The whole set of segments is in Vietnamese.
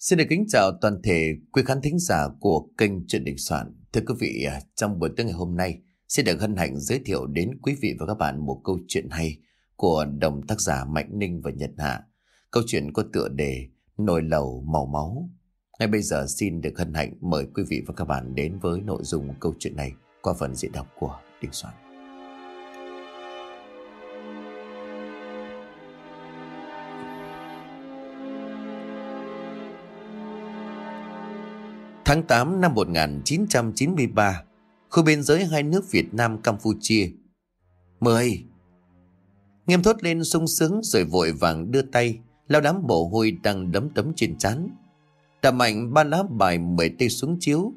Xin được kính chào toàn thể quý khán thính giả của kênh Truyện Đình Soạn. Thưa quý vị, à, trong buổi tối ngày hôm nay, xin được hân hạnh giới thiệu đến quý vị và các bạn một câu chuyện hay của đồng tác giả Mạnh Ninh và Nhật Hạ. Câu chuyện có tựa đề Nồi lầu màu máu. Ngay bây giờ xin được hân hạnh mời quý vị và các bạn đến với nội dung câu chuyện này qua phần diễn đọc của Đình Soạn. Tháng 8 năm 1993, khu biên giới hai nước Việt Nam Campuchia. Mười Nghiêm thốt lên sung sướng rồi vội vàng đưa tay, lao đám mồ hôi đang đấm đấm trên trán. Đạp mạnh ba lá bài mười tay xuống chiếu.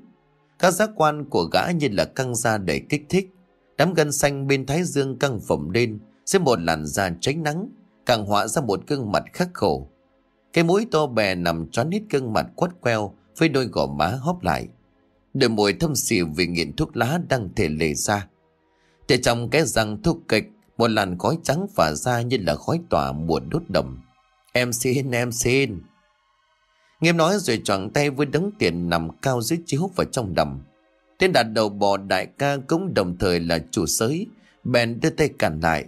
Các giác quan của gã như là căng ra để kích thích. Đám gân xanh bên thái dương căng phồng lên, xếp một làn da tránh nắng, càng họa ra một gương mặt khắc khổ. Cái mũi to bè nằm tròn hết gương mặt quất queo, với đôi gò má hóp lại. Đôi môi thâm xỉu vì nghiện thuốc lá đang thể lề ra. Để trong cái răng thuốc kịch, một làn khói trắng phả ra như là khói tỏa mùa đốt đầm. Em xin, em xin. Nghiêm nói rồi choàng tay với đống tiền nằm cao dưới chiếu vào trong đầm. Tên đặt đầu bò đại ca cũng đồng thời là chủ sới, bèn đưa tay cản lại.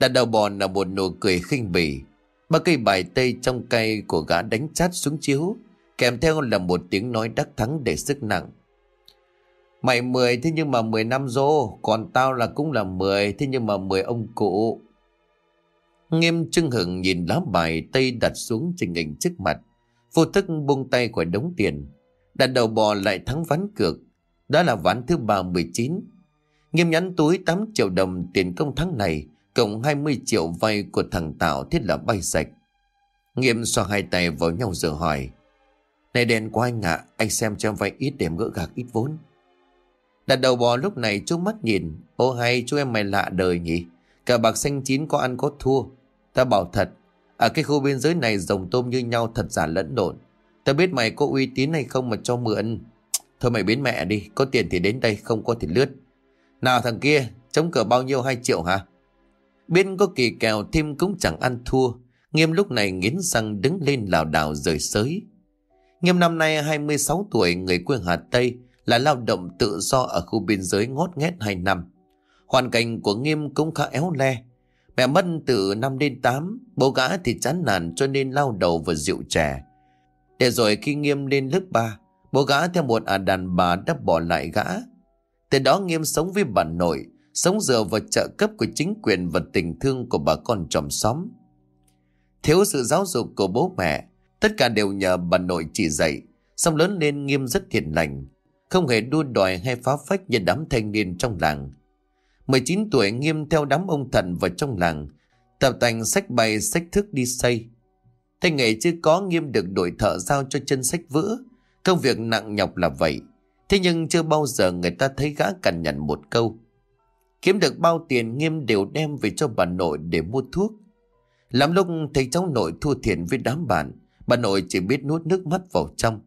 Đặt đầu bò là một nụ cười khinh bỉ. Ba cây bài tây trong cây của gã đánh chát xuống chiếu, Kèm theo là một tiếng nói đắc thắng để sức nặng. Mày mười thế nhưng mà mười năm rô, còn tao là cũng là mười thế nhưng mà mười ông cụ. Nghiêm trưng hừng nhìn lá bài tay đặt xuống trình hình trước mặt. Vô thức buông tay khỏi đống tiền. Đặt đầu bò lại thắng ván cược. Đó là ván thứ ba mười chín. Nghiêm nhắn túi 8 triệu đồng tiền công tháng này, cộng 20 triệu vay của thằng Tạo thiết là bay sạch. Nghiêm xoa hai tay vào nhau rồi hỏi. Này đèn của anh ạ, anh xem cho em vay ít để gỡ gạc ít vốn. Đặt đầu bò lúc này chú mắt nhìn, ô hay chú em mày lạ đời nhỉ. Cả bạc xanh chín có ăn có thua. Ta bảo thật, ở cái khu biên giới này rồng tôm như nhau thật giả lẫn lộn. Ta biết mày có uy tín hay không mà cho mượn. Thôi mày biến mẹ đi, có tiền thì đến đây, không có thì lướt. Nào thằng kia, chống cờ bao nhiêu hai triệu hả? Biên có kỳ kèo thêm cũng chẳng ăn thua. Nghiêm lúc này nghiến răng đứng lên lảo đảo rời sới. Nghiêm năm nay 26 tuổi, người quê Hà Tây, là lao động tự do ở khu biên giới ngót nghét 2 năm. Hoàn cảnh của Nghiêm cũng khá éo le. Mẹ mất từ năm đến 8, bố gã thì chán nản cho nên lao đầu vào rượu trẻ. Để rồi khi Nghiêm lên lớp 3, bố gã theo một à đàn bà đã bỏ lại gã. Từ đó Nghiêm sống với bà nội, sống dựa vào trợ cấp của chính quyền và tình thương của bà con chòm xóm. Thiếu sự giáo dục của bố mẹ, Tất cả đều nhờ bà nội chỉ dạy, xong lớn lên nghiêm rất thiện lành, không hề đua đòi hay phá phách như đám thanh niên trong làng. 19 tuổi nghiêm theo đám ông thần vào trong làng, tập thành sách bày sách thức đi xây. Tay nghề chưa có nghiêm được đổi thợ giao cho chân sách vỡ, công việc nặng nhọc là vậy. Thế nhưng chưa bao giờ người ta thấy gã cằn nhằn một câu. Kiếm được bao tiền nghiêm đều đem về cho bà nội để mua thuốc. Lắm lúc thấy cháu nội thua thiện với đám bạn, Bà nội chỉ biết nuốt nước mắt vào trong.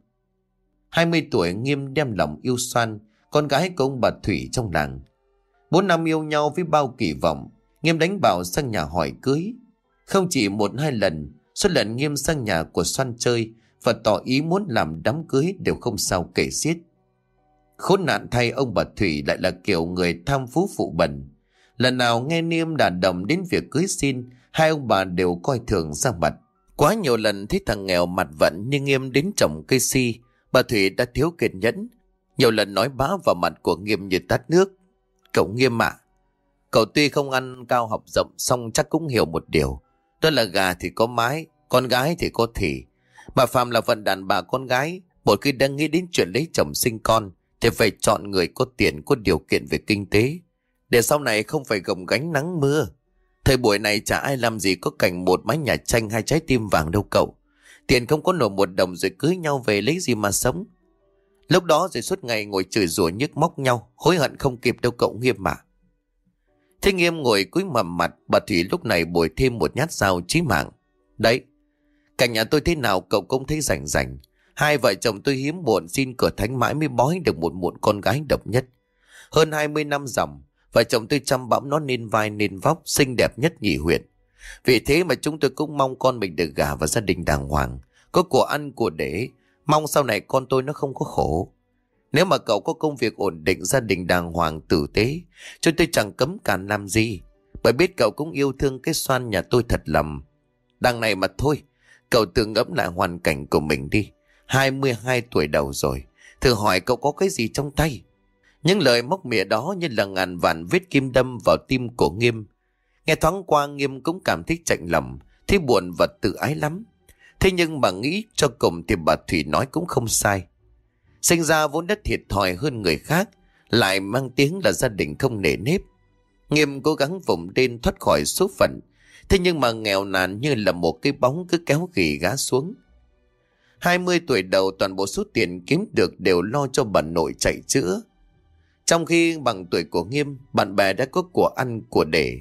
20 tuổi nghiêm đem lòng yêu xoan, Con gái của ông bà Thủy trong làng. Bốn năm yêu nhau với bao kỳ vọng, Nghiêm đánh bảo sang nhà hỏi cưới. Không chỉ một hai lần, Suốt lần nghiêm sang nhà của xoan chơi Và tỏ ý muốn làm đám cưới Đều không sao kể xiết. Khốn nạn thay ông bà Thủy Lại là kiểu người tham phú phụ bẩn Lần nào nghe Niêm đàn đồng đến việc cưới xin, Hai ông bà đều coi thường ra mặt. Quá nhiều lần thấy thằng nghèo mặt vận nhưng nghiêm đến trồng cây si, bà Thủy đã thiếu kiên nhẫn. Nhiều lần nói bá vào mặt của nghiêm như tát nước. Cậu nghiêm mà Cậu tuy không ăn cao học rộng song chắc cũng hiểu một điều. Đó là gà thì có mái, con gái thì có thỉ. bà Phạm là vận đàn bà con gái, một khi đang nghĩ đến chuyện lấy chồng sinh con, thì phải chọn người có tiền, có điều kiện về kinh tế. Để sau này không phải gồng gánh nắng mưa. Thời buổi này chả ai làm gì có cảnh một mái nhà tranh hay trái tim vàng đâu cậu. Tiền không có nổi một đồng rồi cưới nhau về lấy gì mà sống. Lúc đó rồi suốt ngày ngồi chửi rủa nhức móc nhau, hối hận không kịp đâu cậu nghiêm mà. Thế nghiêm ngồi cúi mầm mặt, bà Thủy lúc này bồi thêm một nhát dao chí mạng. Đấy, cả nhà tôi thế nào cậu cũng thấy rảnh rảnh. Hai vợ chồng tôi hiếm muộn xin cửa thánh mãi mới bói được một muộn con gái độc nhất. Hơn 20 năm dòng, Vợ chồng tôi chăm bẵm nó nên vai nên vóc xinh đẹp nhất nhị huyện. Vì thế mà chúng tôi cũng mong con mình được gả vào gia đình đàng hoàng. Có của ăn của để, mong sau này con tôi nó không có khổ. Nếu mà cậu có công việc ổn định, gia đình đàng hoàng tử tế, cho tôi chẳng cấm cản làm gì. Bởi biết cậu cũng yêu thương cái xoan nhà tôi thật lầm. Đằng này mà thôi, cậu tự ngẫm lại hoàn cảnh của mình đi. 22 tuổi đầu rồi, thử hỏi cậu có cái gì trong tay. Những lời móc mỉa đó như là ngàn vạn vết kim đâm vào tim của Nghiêm. Nghe thoáng qua Nghiêm cũng cảm thấy chạnh lòng, thấy buồn và tự ái lắm. Thế nhưng mà nghĩ cho cùng thì bà Thủy nói cũng không sai. Sinh ra vốn đất thiệt thòi hơn người khác, lại mang tiếng là gia đình không nể nếp. Nghiêm cố gắng vùng lên thoát khỏi số phận, thế nhưng mà nghèo nàn như là một cái bóng cứ kéo gỉ gá xuống. 20 tuổi đầu toàn bộ số tiền kiếm được đều lo cho bà nội chạy chữa. Trong khi bằng tuổi của Nghiêm, bạn bè đã có của ăn của để.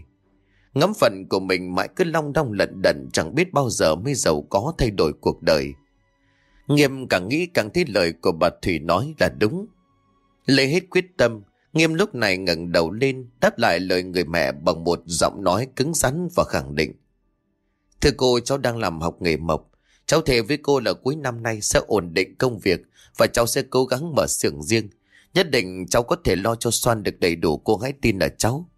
Ngắm phần của mình mãi cứ long đong lận đận chẳng biết bao giờ mới giàu có thay đổi cuộc đời. Nghiêm càng nghĩ càng thấy lời của bà Thủy nói là đúng. Lấy hết quyết tâm, Nghiêm lúc này ngẩng đầu lên đáp lại lời người mẹ bằng một giọng nói cứng rắn và khẳng định. Thưa cô, cháu đang làm học nghề mộc. Cháu thề với cô là cuối năm nay sẽ ổn định công việc và cháu sẽ cố gắng mở xưởng riêng. Nhất định cháu có thể lo cho Soan được đầy đủ cô hãy tin ở cháu.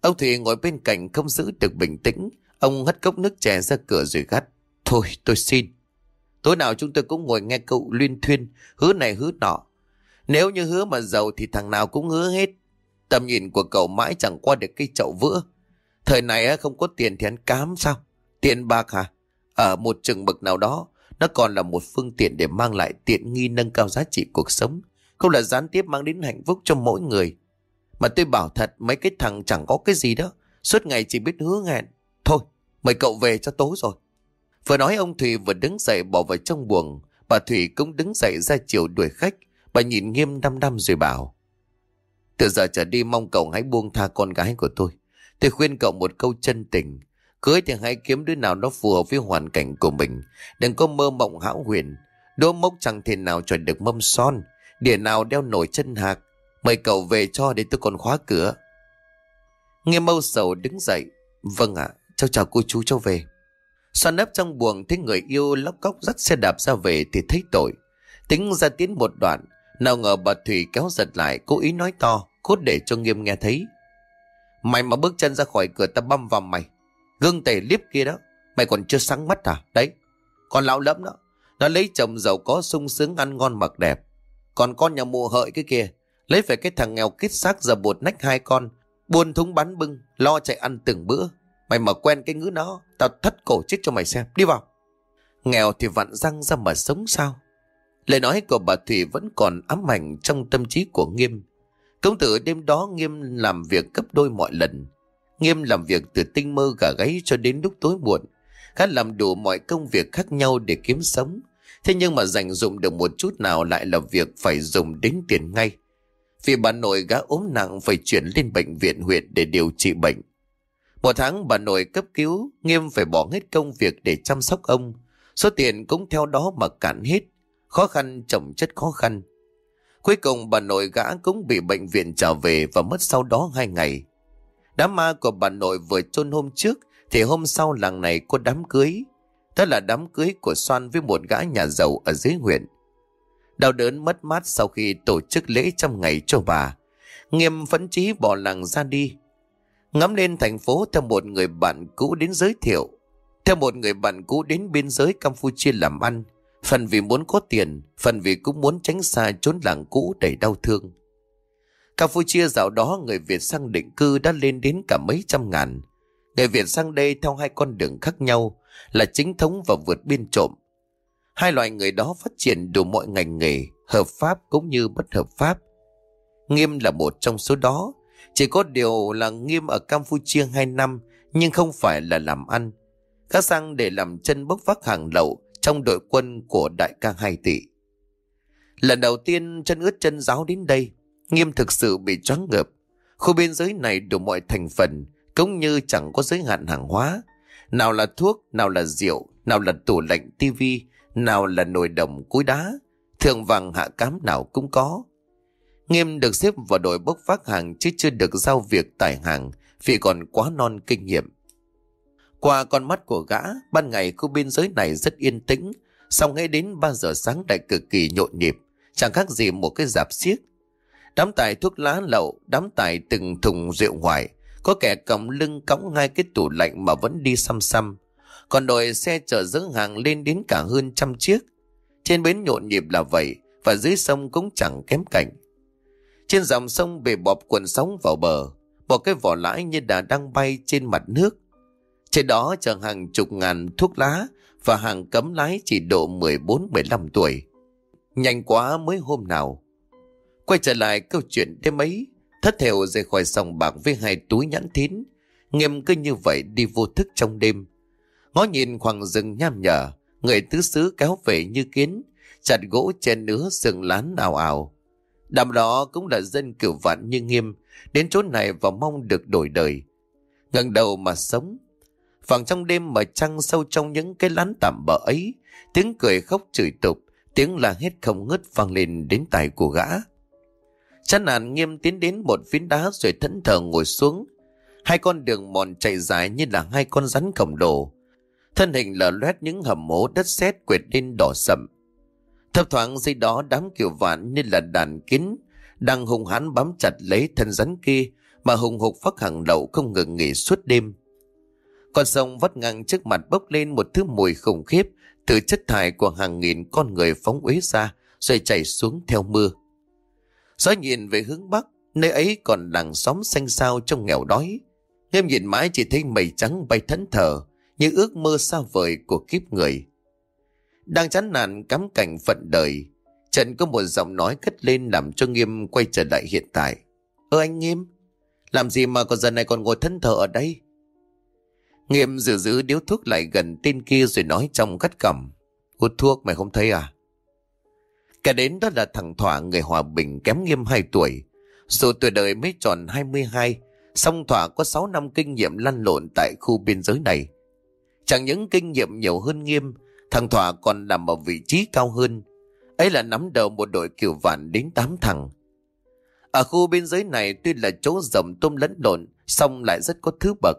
Ông Thủy ngồi bên cạnh không giữ được bình tĩnh. Ông hất cốc nước chè ra cửa rồi gắt. Thôi tôi xin. Tối nào chúng tôi cũng ngồi nghe cậu luyên thuyên, hứa này hứa nọ. Nếu như hứa mà giàu thì thằng nào cũng hứa hết. Tầm nhìn của cậu mãi chẳng qua được cây chậu vữa. Thời này không có tiền thì ăn cám sao? Tiền bạc hả? Ở một chừng bậc nào đó, nó còn là một phương tiện để mang lại tiện nghi nâng cao giá trị cuộc sống. Không là gián tiếp mang đến hạnh phúc cho mỗi người. Mà tôi bảo thật mấy cái thằng chẳng có cái gì đó. Suốt ngày chỉ biết hứa hẹn. Thôi, mời cậu về cho tối rồi. Vừa nói ông Thủy vừa đứng dậy bỏ vào trong buồng. Bà Thủy cũng đứng dậy ra chiều đuổi khách. Bà nhìn nghiêm đăm đăm rồi bảo. Từ giờ trở đi mong cậu hãy buông tha con gái của tôi. Tôi khuyên cậu một câu chân tình. Cưới thì hãy kiếm đứa nào nó phù hợp với hoàn cảnh của mình. Đừng có mơ mộng hão huyền. Đố mốc chẳng thể nào chọn được mâm son. Địa nào đeo nổi chân hạc. Mời cậu về cho để tôi còn khóa cửa. Nghe mâu sầu đứng dậy. Vâng ạ, cháu chào cô chú cháu về. Xoan ấp trong buồng thấy người yêu lóc cóc dắt xe đạp ra về thì thấy tội. Tính ra tiến một đoạn, nào ngờ bà Thủy kéo giật lại cố ý nói to, cốt để cho nghiêm nghe thấy. Mày mà bước chân ra khỏi cửa ta băm vào mày. Gương tề liếp kia đó, mày còn chưa sáng mắt à? Đấy, còn lão lẫm đó. Nó lấy chồng giàu có sung sướng ăn ngon mặc đẹp. Còn con nhà mụ hợi cái kia, lấy về cái thằng nghèo kết xác giờ bột nách hai con, buôn thúng bắn bưng, lo chạy ăn từng bữa. Mày mà quen cái ngữ nó, tao thất cổ chết cho mày xem. Đi vào. Nghèo thì vặn răng ra mà sống sao? Lời nói của bà Thủy vẫn còn ám ảnh trong tâm trí của Nghiêm. Công tử đêm đó Nghiêm làm việc gấp đôi mọi lần. Nghiêm làm việc từ tinh mơ gà gáy cho đến lúc tối muộn. Khá làm đủ mọi công việc khác nhau để kiếm sống. Thế nhưng mà dành dụng được một chút nào lại là việc phải dùng đến tiền ngay. Vì bà nội gã ốm nặng phải chuyển lên bệnh viện huyện để điều trị bệnh. Một tháng bà nội cấp cứu, Nghiêm phải bỏ hết công việc để chăm sóc ông. Số tiền cũng theo đó mà cạn hết. Khó khăn chồng chất khó khăn. Cuối cùng bà nội gã cũng bị bệnh viện trở về và mất sau đó hai ngày. Đám ma của bà nội vừa chôn hôm trước thì hôm sau làng này có đám cưới. Đó là đám cưới của Soan với một gã nhà giàu ở dưới huyện. Đau đớn mất mát sau khi tổ chức lễ trăm ngày cho bà. Nghiêm phấn chí bỏ làng ra đi. Ngắm lên thành phố theo một người bạn cũ đến giới thiệu. Theo một người bạn cũ đến biên giới Campuchia làm ăn. Phần vì muốn có tiền, phần vì cũng muốn tránh xa chốn làng cũ đầy đau thương. Campuchia dạo đó người Việt sang định cư đã lên đến cả mấy trăm ngàn. Người Việt sang đây theo hai con đường khác nhau là chính thống và vượt biên trộm. Hai loại người đó phát triển đủ mọi ngành nghề, hợp pháp cũng như bất hợp pháp. Nghiêm là một trong số đó. Chỉ có điều là Nghiêm ở Campuchia 2 năm nhưng không phải là làm ăn. Các sang để làm chân bốc vác hàng lậu trong đội quân của đại ca hai tỷ. Lần đầu tiên chân ướt chân giáo đến đây, Nghiêm thực sự bị choáng ngợp. Khu biên giới này đủ mọi thành phần, cũng như chẳng có giới hạn hàng hóa. Nào là thuốc, nào là rượu, nào là tủ lạnh tivi, nào là nồi đồng cối đá, thường vàng hạ cám nào cũng có. Nghiêm được xếp vào đội bốc vác hàng chứ chưa được giao việc tải hàng vì còn quá non kinh nghiệm. Qua con mắt của gã, ban ngày khu biên giới này rất yên tĩnh, song ngay đến 3 giờ sáng lại cực kỳ nhộn nhịp, chẳng khác gì một cái dạp xiếc. Đám tài thuốc lá lậu, đám tài từng thùng rượu ngoại, có kẻ cầm lưng cõng hai cái tủ lạnh mà vẫn đi xăm xăm. Còn đội xe chở dưỡng hàng lên đến cả hơn trăm chiếc. Trên bến nhộn nhịp là vậy, và dưới sông cũng chẳng kém cảnh. Trên dòng sông bề bọp cuộn sóng vào bờ, một cái vỏ lãi như đà đang bay trên mặt nước. Trên đó chở hàng chục ngàn thuốc lá và hàng cấm lái chỉ độ 14-15 tuổi. Nhanh quá mới hôm nào. Quay trở lại câu chuyện đêm ấy, thất thèo rời khỏi sòng bạc với hai túi nhãn thín. Nghiêm cứ như vậy đi vô thức trong đêm. Ngó nhìn khoảng rừng nham nhở, người tứ xứ kéo về như kiến, chặt gỗ chen nứa sừng lán ảo ảo. Đám đó cũng là dân cửu vạn như nghiêm, đến chỗ này và mong được đổi đời. ngẩng đầu mà sống. Phẳng trong đêm mà trăng sâu trong những cái lán tạm bỡ ấy, tiếng cười khóc chửi tục, tiếng la hét không ngớt vang lên đến tai của gã. Chán nạn nghiêm tiến đến một phiến đá rồi thẫn thờ ngồi xuống. Hai con đường mòn chạy dài như là hai con rắn khổng lồ. Thân hình lở loét những hầm mố đất sét quệt lên đỏ sậm. Thấp thoáng dưới đó đám kiểu vạn như là đàn kín, đang hùng hãn bám chặt lấy thân rắn kia mà hùng hục phát hàng lậu không ngừng nghỉ suốt đêm. Con sông vắt ngang trước mặt bốc lên một thứ mùi khủng khiếp từ chất thải của hàng nghìn con người phóng uế ra rồi chảy xuống theo mưa. Gió nhìn về hướng bắc, nơi ấy còn làng xóm xanh xao trong nghèo đói. Nghiêm nhìn mãi chỉ thấy mây trắng bay thẫn thờ, như ước mơ xa vời của kiếp người. Đang chán nản cắm cảnh phận đời, Trần có một giọng nói cất lên làm cho Nghiêm quay trở lại hiện tại. Ơ anh Nghiêm, làm gì mà còn giờ này còn ngồi thân thờ ở đây? Nghiêm giữ giữ điếu thuốc lại gần tên kia rồi nói trong gắt cẩm. Hút thuốc mày không thấy à? Cả đến đó là thằng Thỏa người Hòa Bình kém Nghiêm 2 tuổi. Dù tuổi đời mới tròn 22, song Thỏa có 6 năm kinh nghiệm lăn lộn tại khu biên giới này. Chẳng những kinh nghiệm nhiều hơn Nghiêm, thằng Thỏa còn nằm ở vị trí cao hơn. Ấy là nắm đầu một đội kiểu vạn đến 8 thằng. Ở khu biên giới này tuy là chỗ rộng tôm lẫn lộn, song lại rất có thứ bậc.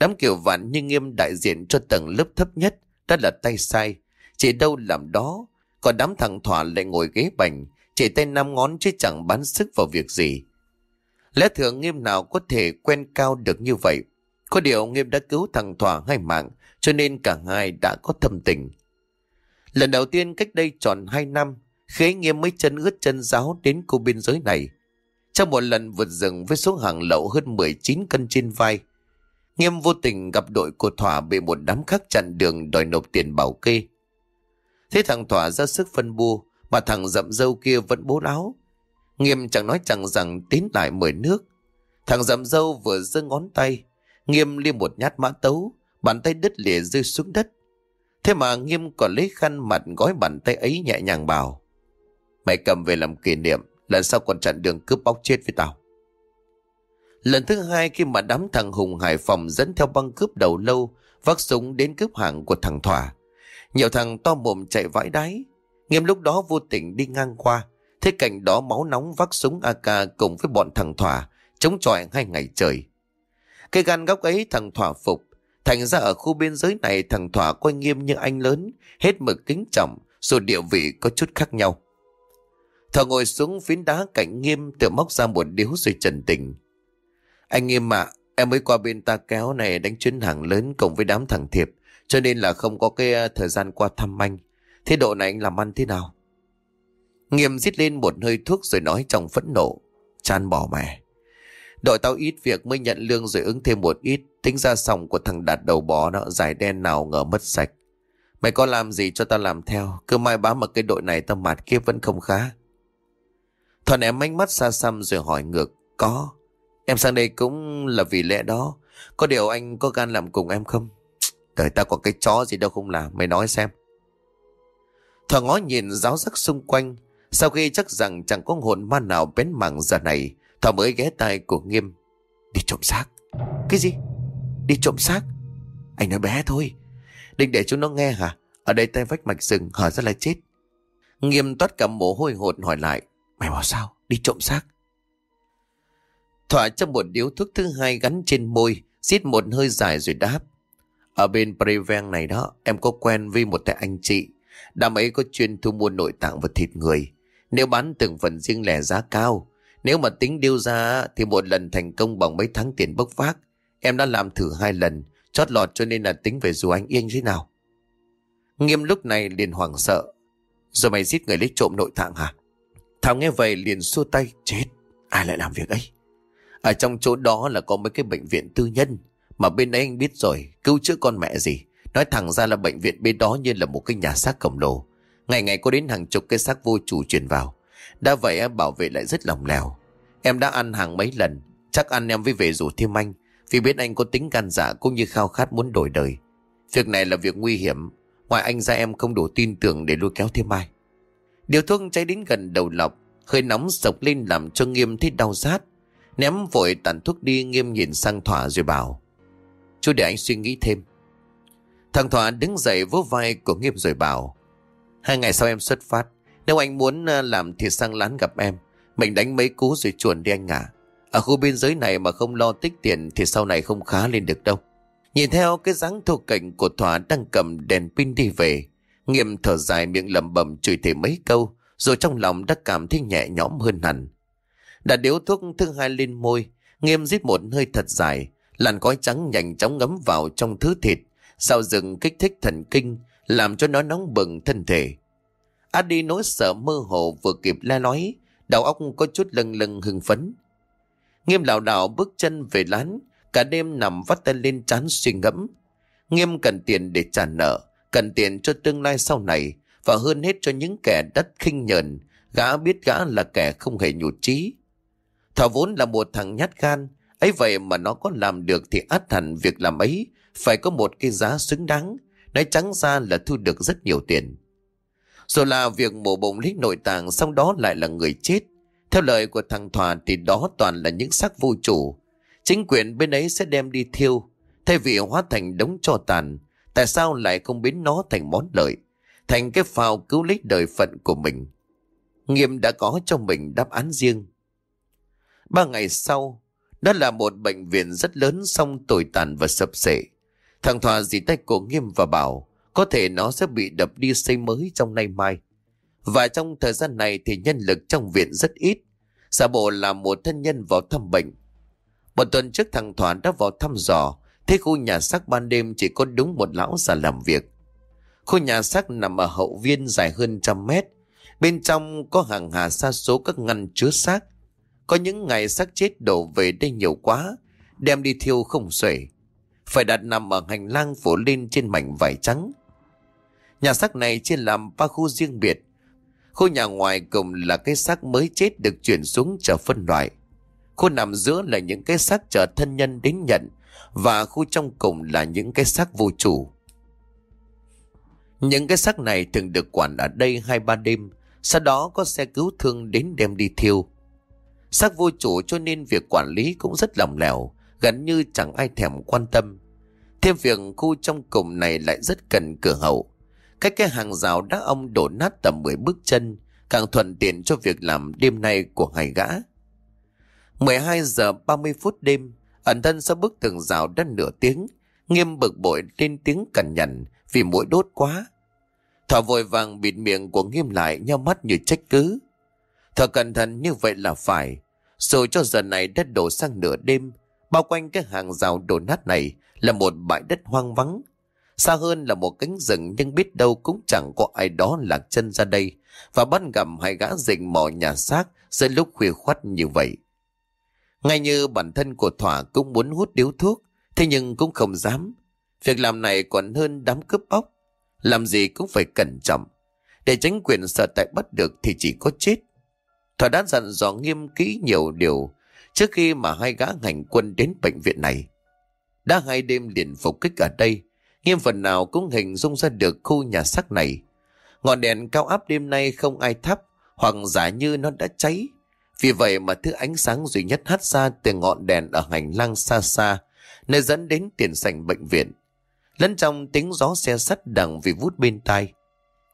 Đám kiểu vạn như nghiêm đại diện cho tầng lớp thấp nhất, đó là tay sai. Chỉ đâu làm đó, còn đám thằng thỏa lại ngồi ghế bành, chỉ tay năm ngón chứ chẳng bán sức vào việc gì. Lẽ thường nghiêm nào có thể quen cao được như vậy. Có điều nghiêm đã cứu thằng thỏa hai mạng, cho nên cả hai đã có thâm tình. Lần đầu tiên cách đây tròn hai năm, khế nghiêm mới chân ướt chân giáo đến khu biên giới này. Trong một lần vượt rừng với số hàng lậu hơn 19 cân trên vai, Nghiêm vô tình gặp đội của Thỏa bị một đám khác chặn đường đòi nộp tiền bảo kê. Thế thằng Thỏa ra sức phân bu, mà thằng dậm dâu kia vẫn bố láo. Nghiêm chẳng nói chẳng rằng tín lại mời nước. Thằng dậm dâu vừa giơ ngón tay, Nghiêm liêm một nhát mã tấu, bàn tay đứt lìa rơi xuống đất. Thế mà Nghiêm còn lấy khăn mặt gói bàn tay ấy nhẹ nhàng bảo. Mày cầm về làm kỷ niệm, lần sau còn chặn đường cướp bóc chết với tao. Lần thứ hai khi mà đám thằng Hùng Hải Phòng dẫn theo băng cướp đầu lâu, vác súng đến cướp hàng của thằng Thỏa. Nhiều thằng to mồm chạy vãi đáy. Nghiêm lúc đó vô tình đi ngang qua, thế cảnh đó máu nóng vác súng AK cùng với bọn thằng Thỏa, chống chọi hai ngày trời. Cái gan góc ấy thằng Thỏa phục, thành ra ở khu biên giới này thằng Thỏa coi nghiêm như anh lớn, hết mực kính trọng, dù địa vị có chút khác nhau. Thỏa ngồi xuống phiến đá cạnh nghiêm tự móc ra một điếu rồi trần tình. Anh nghiêm ạ, em mới qua bên ta kéo này đánh chuyến hàng lớn cùng với đám thằng thiệp, cho nên là không có cái ờ, thời gian qua thăm anh. Thế độ này anh làm ăn thế nào? Nghiêm giết lên một hơi thuốc rồi nói trong phẫn nộ. Chán bỏ mẹ. Đội tao ít việc mới nhận lương rồi ứng thêm một ít. Tính ra sòng của thằng đạt đầu bò nó dài đen nào ngờ mất sạch. Mày có làm gì cho tao làm theo. Cứ mai bám ở cái đội này tao mạt kiếp vẫn không khá. Thuần em ánh mắt xa xăm rồi hỏi ngược. Có. Em sang đây cũng là vì lẽ đó. Có điều anh có gan làm cùng em không? Đời ta có cái chó gì đâu không làm. Mày nói xem. Thỏ ngó nhìn giáo sắc xung quanh. Sau khi chắc rằng chẳng có hồn ma nào bén mảng giờ này. Thỏ mới ghé tai của Nghiêm. Đi trộm xác. Cái gì? Đi trộm xác? Anh nói bé thôi. Định để chúng nó nghe hả? Ở đây tay vách mạch rừng hở ra là chết. Nghiêm toát cả mồ hôi hột hỏi lại. Mày bảo sao? Đi trộm xác? Thỏa cho một điếu thuốc thứ hai gắn trên môi, xít một hơi dài rồi đáp. Ở bên Preven này đó, em có quen với một tay anh chị. Đám ấy có chuyên thu mua nội tạng và thịt người. Nếu bán từng phần riêng lẻ giá cao, nếu mà tính điêu ra thì một lần thành công bằng mấy tháng tiền bốc vác. Em đã làm thử hai lần, chót lọt cho nên là tính về dù anh yên thế nào. Nghiêm lúc này liền hoảng sợ. Rồi mày giết người lấy trộm nội tạng hả? Thảo nghe vậy liền xua tay. Chết, ai lại làm việc ấy? Ở trong chỗ đó là có mấy cái bệnh viện tư nhân. Mà bên đấy anh biết rồi, cứu chữa con mẹ gì. Nói thẳng ra là bệnh viện bên đó như là một cái nhà xác khổng lồ. Ngày ngày có đến hàng chục cái xác vô chủ truyền vào. Đã vậy em bảo vệ lại rất lòng lèo. Em đã ăn hàng mấy lần. Chắc ăn em với về rủ thêm anh. Vì biết anh có tính gan dạ cũng như khao khát muốn đổi đời. Việc này là việc nguy hiểm. Ngoài anh ra em không đủ tin tưởng để lôi kéo thêm ai. Điều thuốc cháy đến gần đầu lọc. Hơi nóng sộc lên làm cho Nghiêm thấy đau rát. Ném vội tàn thuốc đi Nghiêm nhìn sang Thỏa rồi bảo. Chú để anh suy nghĩ thêm. Thằng Thỏa đứng dậy vỗ vai của Nghiêm rồi bảo. Hai ngày sau em xuất phát. Nếu anh muốn ờ, làm thì sang lán gặp em. Mình đánh mấy cú rồi chuồn đi anh à. Ở khu biên giới này mà không lo tích tiền thì sau này không khá lên được đâu. Nhìn theo cái dáng thô cảnh của Thỏa đang cầm đèn pin đi về. Nghiêm thở dài miệng lẩm bẩm chửi thề mấy câu. Rồi trong lòng đã cảm thấy nhẹ nhõm hơn hẳn. Đã điếu thuốc thứ hai lên môi. Nghiêm giết một hơi thật dài. Làn khói trắng nhanh chóng ngấm vào trong thứ thịt. Sao rừng kích thích thần kinh. Làm cho nó nóng bừng thân thể. Adi nỗi sợ mơ hồ vừa kịp le nói. Đầu óc có chút lâng lâng hưng phấn. Nghiêm lảo đảo bước chân về lán. Cả đêm nằm vắt tay lên chán suy ngẫm. Nghiêm cần tiền để trả nợ. Cần tiền cho tương lai sau này. Và hơn hết cho những kẻ đất khinh nhờn. Gã biết gã là kẻ không hề nhụt chí. Thảo vốn là một thằng nhát gan ấy vậy mà nó có làm được thì át hẳn việc làm ấy. Phải có một cái giá xứng đáng. Nói trắng ra là thu được rất nhiều tiền. Rồi là việc mổ bụng lấy nội tạng, Xong đó lại là người chết Theo lời của thằng Thòa thì đó toàn là những xác vô chủ Chính quyền bên ấy sẽ đem đi thiêu, Thay vì hóa thành đống cho tàn Tại sao lại không biến nó thành món lợi, Thành cái phao cứu lấy đời phận của mình Nghiêm đã có cho mình đáp án riêng Ba ngày sau đó là một bệnh viện rất lớn song tồi tàn và sập sệ Thằng Thòa dì tay cổ Nghiêm và bảo có thể nó sẽ bị đập đi xây mới trong nay mai. Và trong thời gian này thì nhân lực trong viện rất ít. Xã bộ là một thân nhân vào thăm bệnh. Một tuần trước thằng Thoản đã vào thăm dò, thấy khu nhà xác ban đêm chỉ có đúng một lão già làm việc. Khu nhà xác nằm ở hậu viên dài hơn trăm mét. Bên trong có hàng hà xa số các ngăn chứa xác. Có những ngày xác chết đổ về đây nhiều quá, đem đi thiêu không xuể. Phải đặt nằm ở hành lang phủ lên trên mảnh vải trắng. Nhà xác này chia làm ba khu riêng biệt. Khu nhà ngoài cùng là cái xác mới chết được chuyển xuống chờ phân loại. Khu nằm giữa là những cái xác chờ thân nhân đến nhận và khu trong cùng là những cái xác vô chủ. Những cái xác này thường được quản ở đây hai ba đêm, sau đó có xe cứu thương đến đem đi thiêu. Xác vô chủ cho nên việc quản lý cũng rất lỏng lẻo, gần như chẳng ai thèm quan tâm. Thêm việc khu trong cùng này lại rất cần cửa hậu. Cách cái hàng rào đá ông đổ nát tầm 10 bước chân, càng thuận tiện cho việc làm đêm nay của hai gã. 12 giờ 30 phút đêm, ẩn thân sau bức tường rào đã nửa tiếng, nghiêm bực bội lên tiếng cằn nhằn vì mũi đốt quá. Thọ vội vàng bịt miệng của nghiêm lại nhau mắt như trách cứ thật cẩn thận như vậy là phải, rồi cho giờ này đất đổ sang nửa đêm, bao quanh cái hàng rào đổ nát này là một bãi đất hoang vắng, Xa hơn là một cánh rừng nhưng biết đâu cũng chẳng có ai đó lạc chân ra đây và bắt gặp hai gã rình mò nhà xác giữa lúc khuya khoắt như vậy. Ngay như bản thân của Thỏa cũng muốn hút điếu thuốc, thế nhưng cũng không dám. Việc làm này còn hơn đám cướp óc. Làm gì cũng phải cẩn trọng. Để tránh quyền sợ tại bắt được thì chỉ có chết. Thỏa đã dặn dò nghiêm kỹ nhiều điều trước khi mà hai gã hành quân đến bệnh viện này. Đã hai đêm liền phục kích ở đây, Nghiêm phần nào cũng hình dung ra được khu nhà xác này. Ngọn đèn cao áp đêm nay không ai thắp, hoặc giả như nó đã cháy. Vì vậy mà thứ ánh sáng duy nhất hắt ra từ ngọn đèn ở hành lang xa xa, nơi dẫn đến tiền sảnh bệnh viện. Lẫn trong tiếng gió xe sắt đằng vì vút bên tai.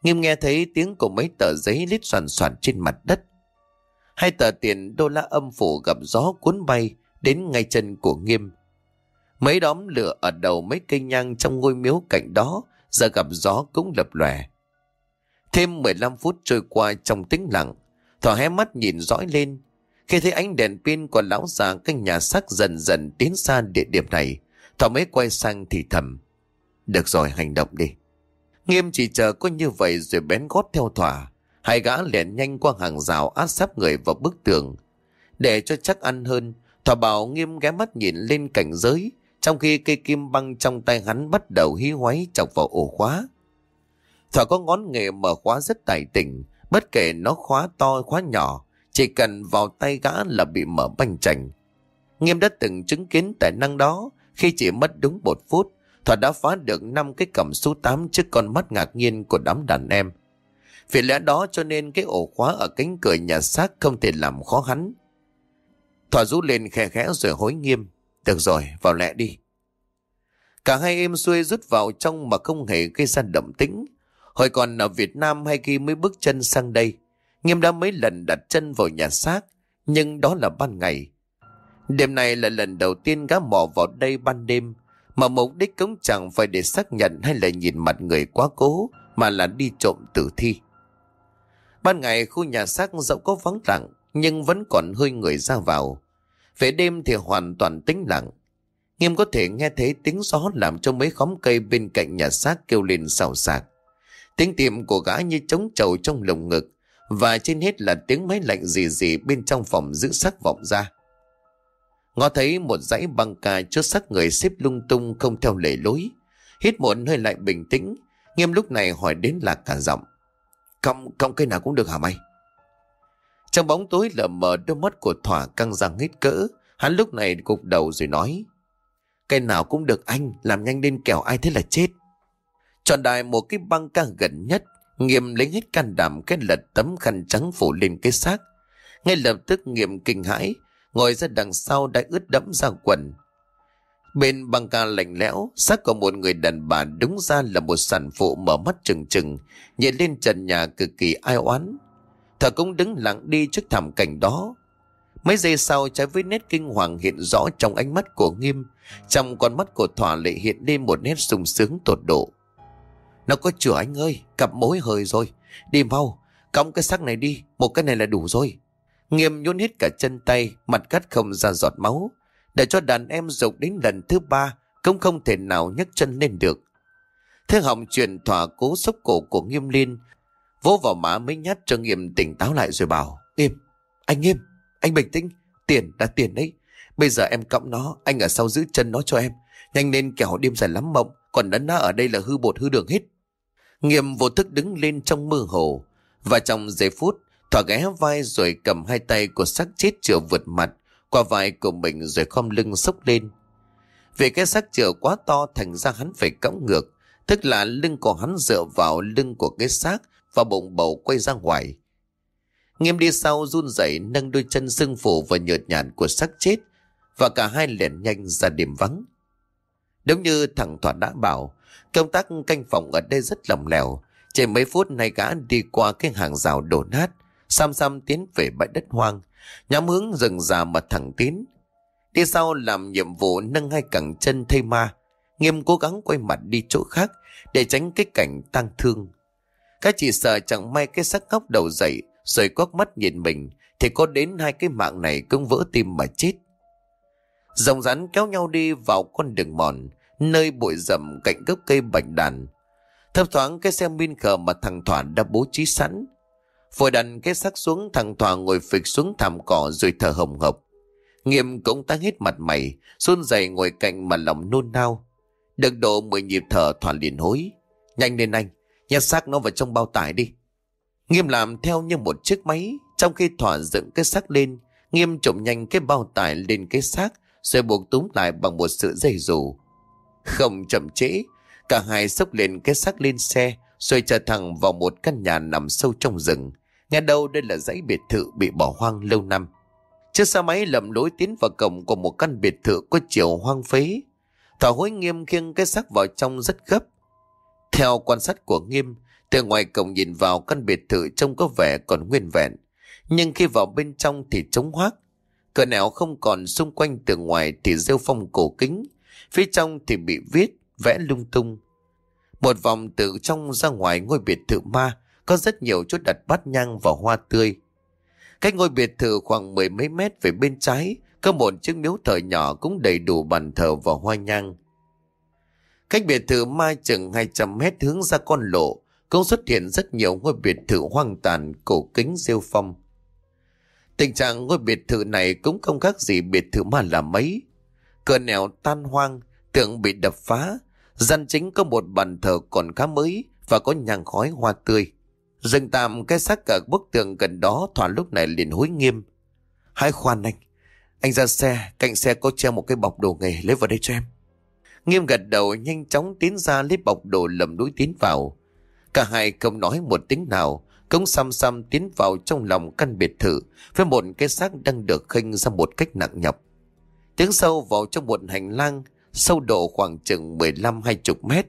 Nghiêm nghe thấy tiếng của mấy tờ giấy lít soàn soàn trên mặt đất. Hai tờ tiền đô la âm phủ gặp gió cuốn bay đến ngay chân của Nghiêm. Mấy đóm lửa ở đầu mấy cây nhang trong ngôi miếu cạnh đó, giờ gặp gió cũng lập lòe. Thêm 15 phút trôi qua trong tĩnh lặng, Thỏ hé mắt nhìn dõi lên. Khi thấy ánh đèn pin của lão già căn nhà xác dần dần tiến xa địa điểm này, Thỏ mới quay sang thì thầm. Được rồi, hành động đi. Nghiêm chỉ chờ có như vậy rồi bén gót theo thỏa. Hai gã lẻn nhanh qua hàng rào át sát người vào bức tường. Để cho chắc ăn hơn, Thỏa bảo Nghiêm ghé mắt nhìn lên cảnh giới, trong khi cây kim băng trong tay hắn bắt đầu hí hoáy chọc vào ổ khóa. Thỏa có ngón nghề mở khóa rất tài tình, bất kể nó khóa to khóa nhỏ, chỉ cần vào tay gã là bị mở banh chành. Nghiêm đã từng chứng kiến tài năng đó, khi chỉ mất đúng một phút, Thỏa đã phá được năm cái cầm số 8 trước con mắt ngạc nhiên của đám đàn em. Vì lẽ đó cho nên cái ổ khóa ở cánh cửa nhà xác không thể làm khó hắn. Thỏa rú lên khe khẽ rồi hối nghiêm. Được rồi, vào lẹ đi. Cả hai em xuôi rút vào trong mà không hề gây ra động tĩnh. Hồi còn ở Việt Nam hay khi mới bước chân sang đây, Nghiêm đã mấy lần đặt chân vào nhà xác, nhưng đó là ban ngày. Đêm này là lần đầu tiên gã mò vào đây ban đêm, mà mục đích cũng chẳng phải để xác nhận hay là nhìn mặt người quá cố, mà là đi trộm tử thi. Ban ngày khu nhà xác dẫu có vắng lặng, nhưng vẫn còn hơi người ra vào. Về đêm thì hoàn toàn tĩnh lặng. Nghiêm có thể nghe thấy tiếng gió làm cho mấy khóm cây bên cạnh nhà xác kêu lên xào xạc. Tiếng tiệm của gã như trống trầu trong lồng ngực và trên hết là tiếng máy lạnh gì gì bên trong phòng giữ sắc vọng ra. Ngó thấy một dãy băng ca chốt sắc người xếp lung tung không theo lề lối. Hít một hơi lại bình tĩnh, nghiêm lúc này hỏi đến là cả giọng. Cong, cong cây nào cũng được hả mày? Trong bóng tối lờ mờ đôi mắt của Thỏa căng răng hết cỡ, hắn lúc này gục đầu rồi nói. Cây nào cũng được anh, làm nhanh lên kẻo ai thế là chết. Chọn đài một cái băng ca gần nhất, Nghiêm lấy hết can đảm cái lật tấm khăn trắng phủ lên cái xác. Ngay lập tức Nghiêm kinh hãi, ngồi ra đằng sau đã ướt đẫm ra quần. Bên băng ca lạnh lẽo, xác của một người đàn bà đúng ra là một sản phụ mở mắt trừng trừng, nhìn lên trần nhà cực kỳ ai oán. Thở cũng đứng lặng đi trước thảm cảnh đó. Mấy giây sau trái với nét kinh hoàng hiện rõ trong ánh mắt của Nghiêm, trong con mắt của Thỏa lệ hiện lên một nét sung sướng tột độ. Nó có chữa anh ơi, cặp mối hơi rồi. Đi mau, cõng cái xác này đi, một cái này là đủ rồi. Nghiêm nhún hết cả chân tay, mặt cắt không ra giọt máu. Để cho đàn em dục đến lần thứ ba, cũng không thể nào nhấc chân lên được. Thế họng truyền thỏa cố sốc cổ của Nghiêm liên vỗ vào má mấy nhát cho Nghiêm tỉnh táo lại rồi bảo. Im, anh Nghiêm, anh bình tĩnh, tiền là tiền đấy. Bây giờ em cõng nó, anh ở sau giữ chân nó cho em. Nhanh lên kẻo đêm dài lắm mộng, còn đấn nó ở đây là hư bột hư đường hết. Nghiêm vô thức đứng lên trong mơ hồ, và trong giây phút, thỏa ghé vai rồi cầm hai tay của xác chết chữa vượt mặt qua vai của mình rồi khom lưng sốc lên. Vì cái xác chở quá to thành ra hắn phải cõng ngược, tức là lưng của hắn dựa vào lưng của cái xác và bụng bầu quay ra ngoài. Nghiêm đi sau run rẩy nâng đôi chân sưng phủ và nhợt nhạt của xác chết và cả hai lẻn nhanh ra điểm vắng. Đúng như thằng Thoạt đã bảo, công tác canh phòng ở đây rất lỏng lẻo. Chỉ mấy phút nay gã đi qua cái hàng rào đổ nát, xăm xăm tiến về bãi đất hoang, nhắm hướng rừng già mà thẳng tiến. Đi sau làm nhiệm vụ nâng hai cẳng chân thay ma, nghiêm cố gắng quay mặt đi chỗ khác để tránh cái cảnh tang thương. Các chỉ sợ chẳng may cái sắc ngóc đầu dậy rồi quắc mắt nhìn mình thì có đến hai cái mạng này cũng vỡ tim mà chết. Dòng rắn kéo nhau đi vào con đường mòn, nơi bụi rậm cạnh gốc cây bạch đàn. Thấp thoáng cái xe min khờ mà thằng Thoản đã bố trí sẵn. Vội đặt cái xác xuống thằng Thỏa ngồi phịch xuống thảm cỏ rồi thở hồng hộc. Nghiêm cũng tăng hết mặt mày, run rẩy ngồi cạnh mà lòng nôn nao. Được độ mười nhịp thở Thỏa liền hối. Nhanh lên anh, nhét xác nó vào trong bao tải đi. Nghiêm làm theo như một chiếc máy, trong khi Thỏa dựng cái xác lên, Nghiêm trộm nhanh cái bao tải lên cái xác rồi buộc túm lại bằng một sự dây dù. Không chậm trễ, cả hai xốc lên cái xác lên xe rồi trở thẳng vào một căn nhà nằm sâu trong rừng. Nghe đâu đây là dãy biệt thự bị bỏ hoang lâu năm. Chiếc xe máy lầm lối tiến vào cổng của một căn biệt thự có chiều hoang phế. Thỏ hối nghiêm khiêng cái xác vào trong rất gấp. Theo quan sát của nghiêm, từ ngoài cổng nhìn vào căn biệt thự trông có vẻ còn nguyên vẹn. Nhưng khi vào bên trong thì trống hoác. Cửa nẻo không còn xung quanh từ ngoài thì rêu phong cổ kính. Phía trong thì bị viết, vẽ lung tung. Một vòng từ trong ra ngoài ngôi biệt thự ma, có rất nhiều chỗ đặt bát nhang và hoa tươi. Cách ngôi biệt thự khoảng mười mấy mét về bên trái, có một chiếc miếu thờ nhỏ cũng đầy đủ bàn thờ và hoa nhang. Cách biệt thự mai chừng 200 mét hướng ra con lộ, cũng xuất hiện rất nhiều ngôi biệt thự hoang tàn cổ kính rêu phong. Tình trạng ngôi biệt thự này cũng không khác gì biệt thự mà là mấy. cửa nẻo tan hoang, tượng bị đập phá, gian chính có một bàn thờ còn khá mới và có nhang khói hoa tươi. Dừng tạm cái xác ở bức tường gần đó Thoản lúc này liền hối nghiêm. Hãy khoan anh, anh ra xe, cạnh xe có treo một cái bọc đồ nghề lấy vào đây cho em. Nghiêm gật đầu nhanh chóng tiến ra lấy bọc đồ lầm đuối tiến vào. Cả hai không nói một tiếng nào, Cống xăm xăm tiến vào trong lòng căn biệt thự với một cái xác đang được khinh ra một cách nặng nhọc. Tiến sâu vào trong một hành lang sâu độ khoảng chừng 15-20 mét.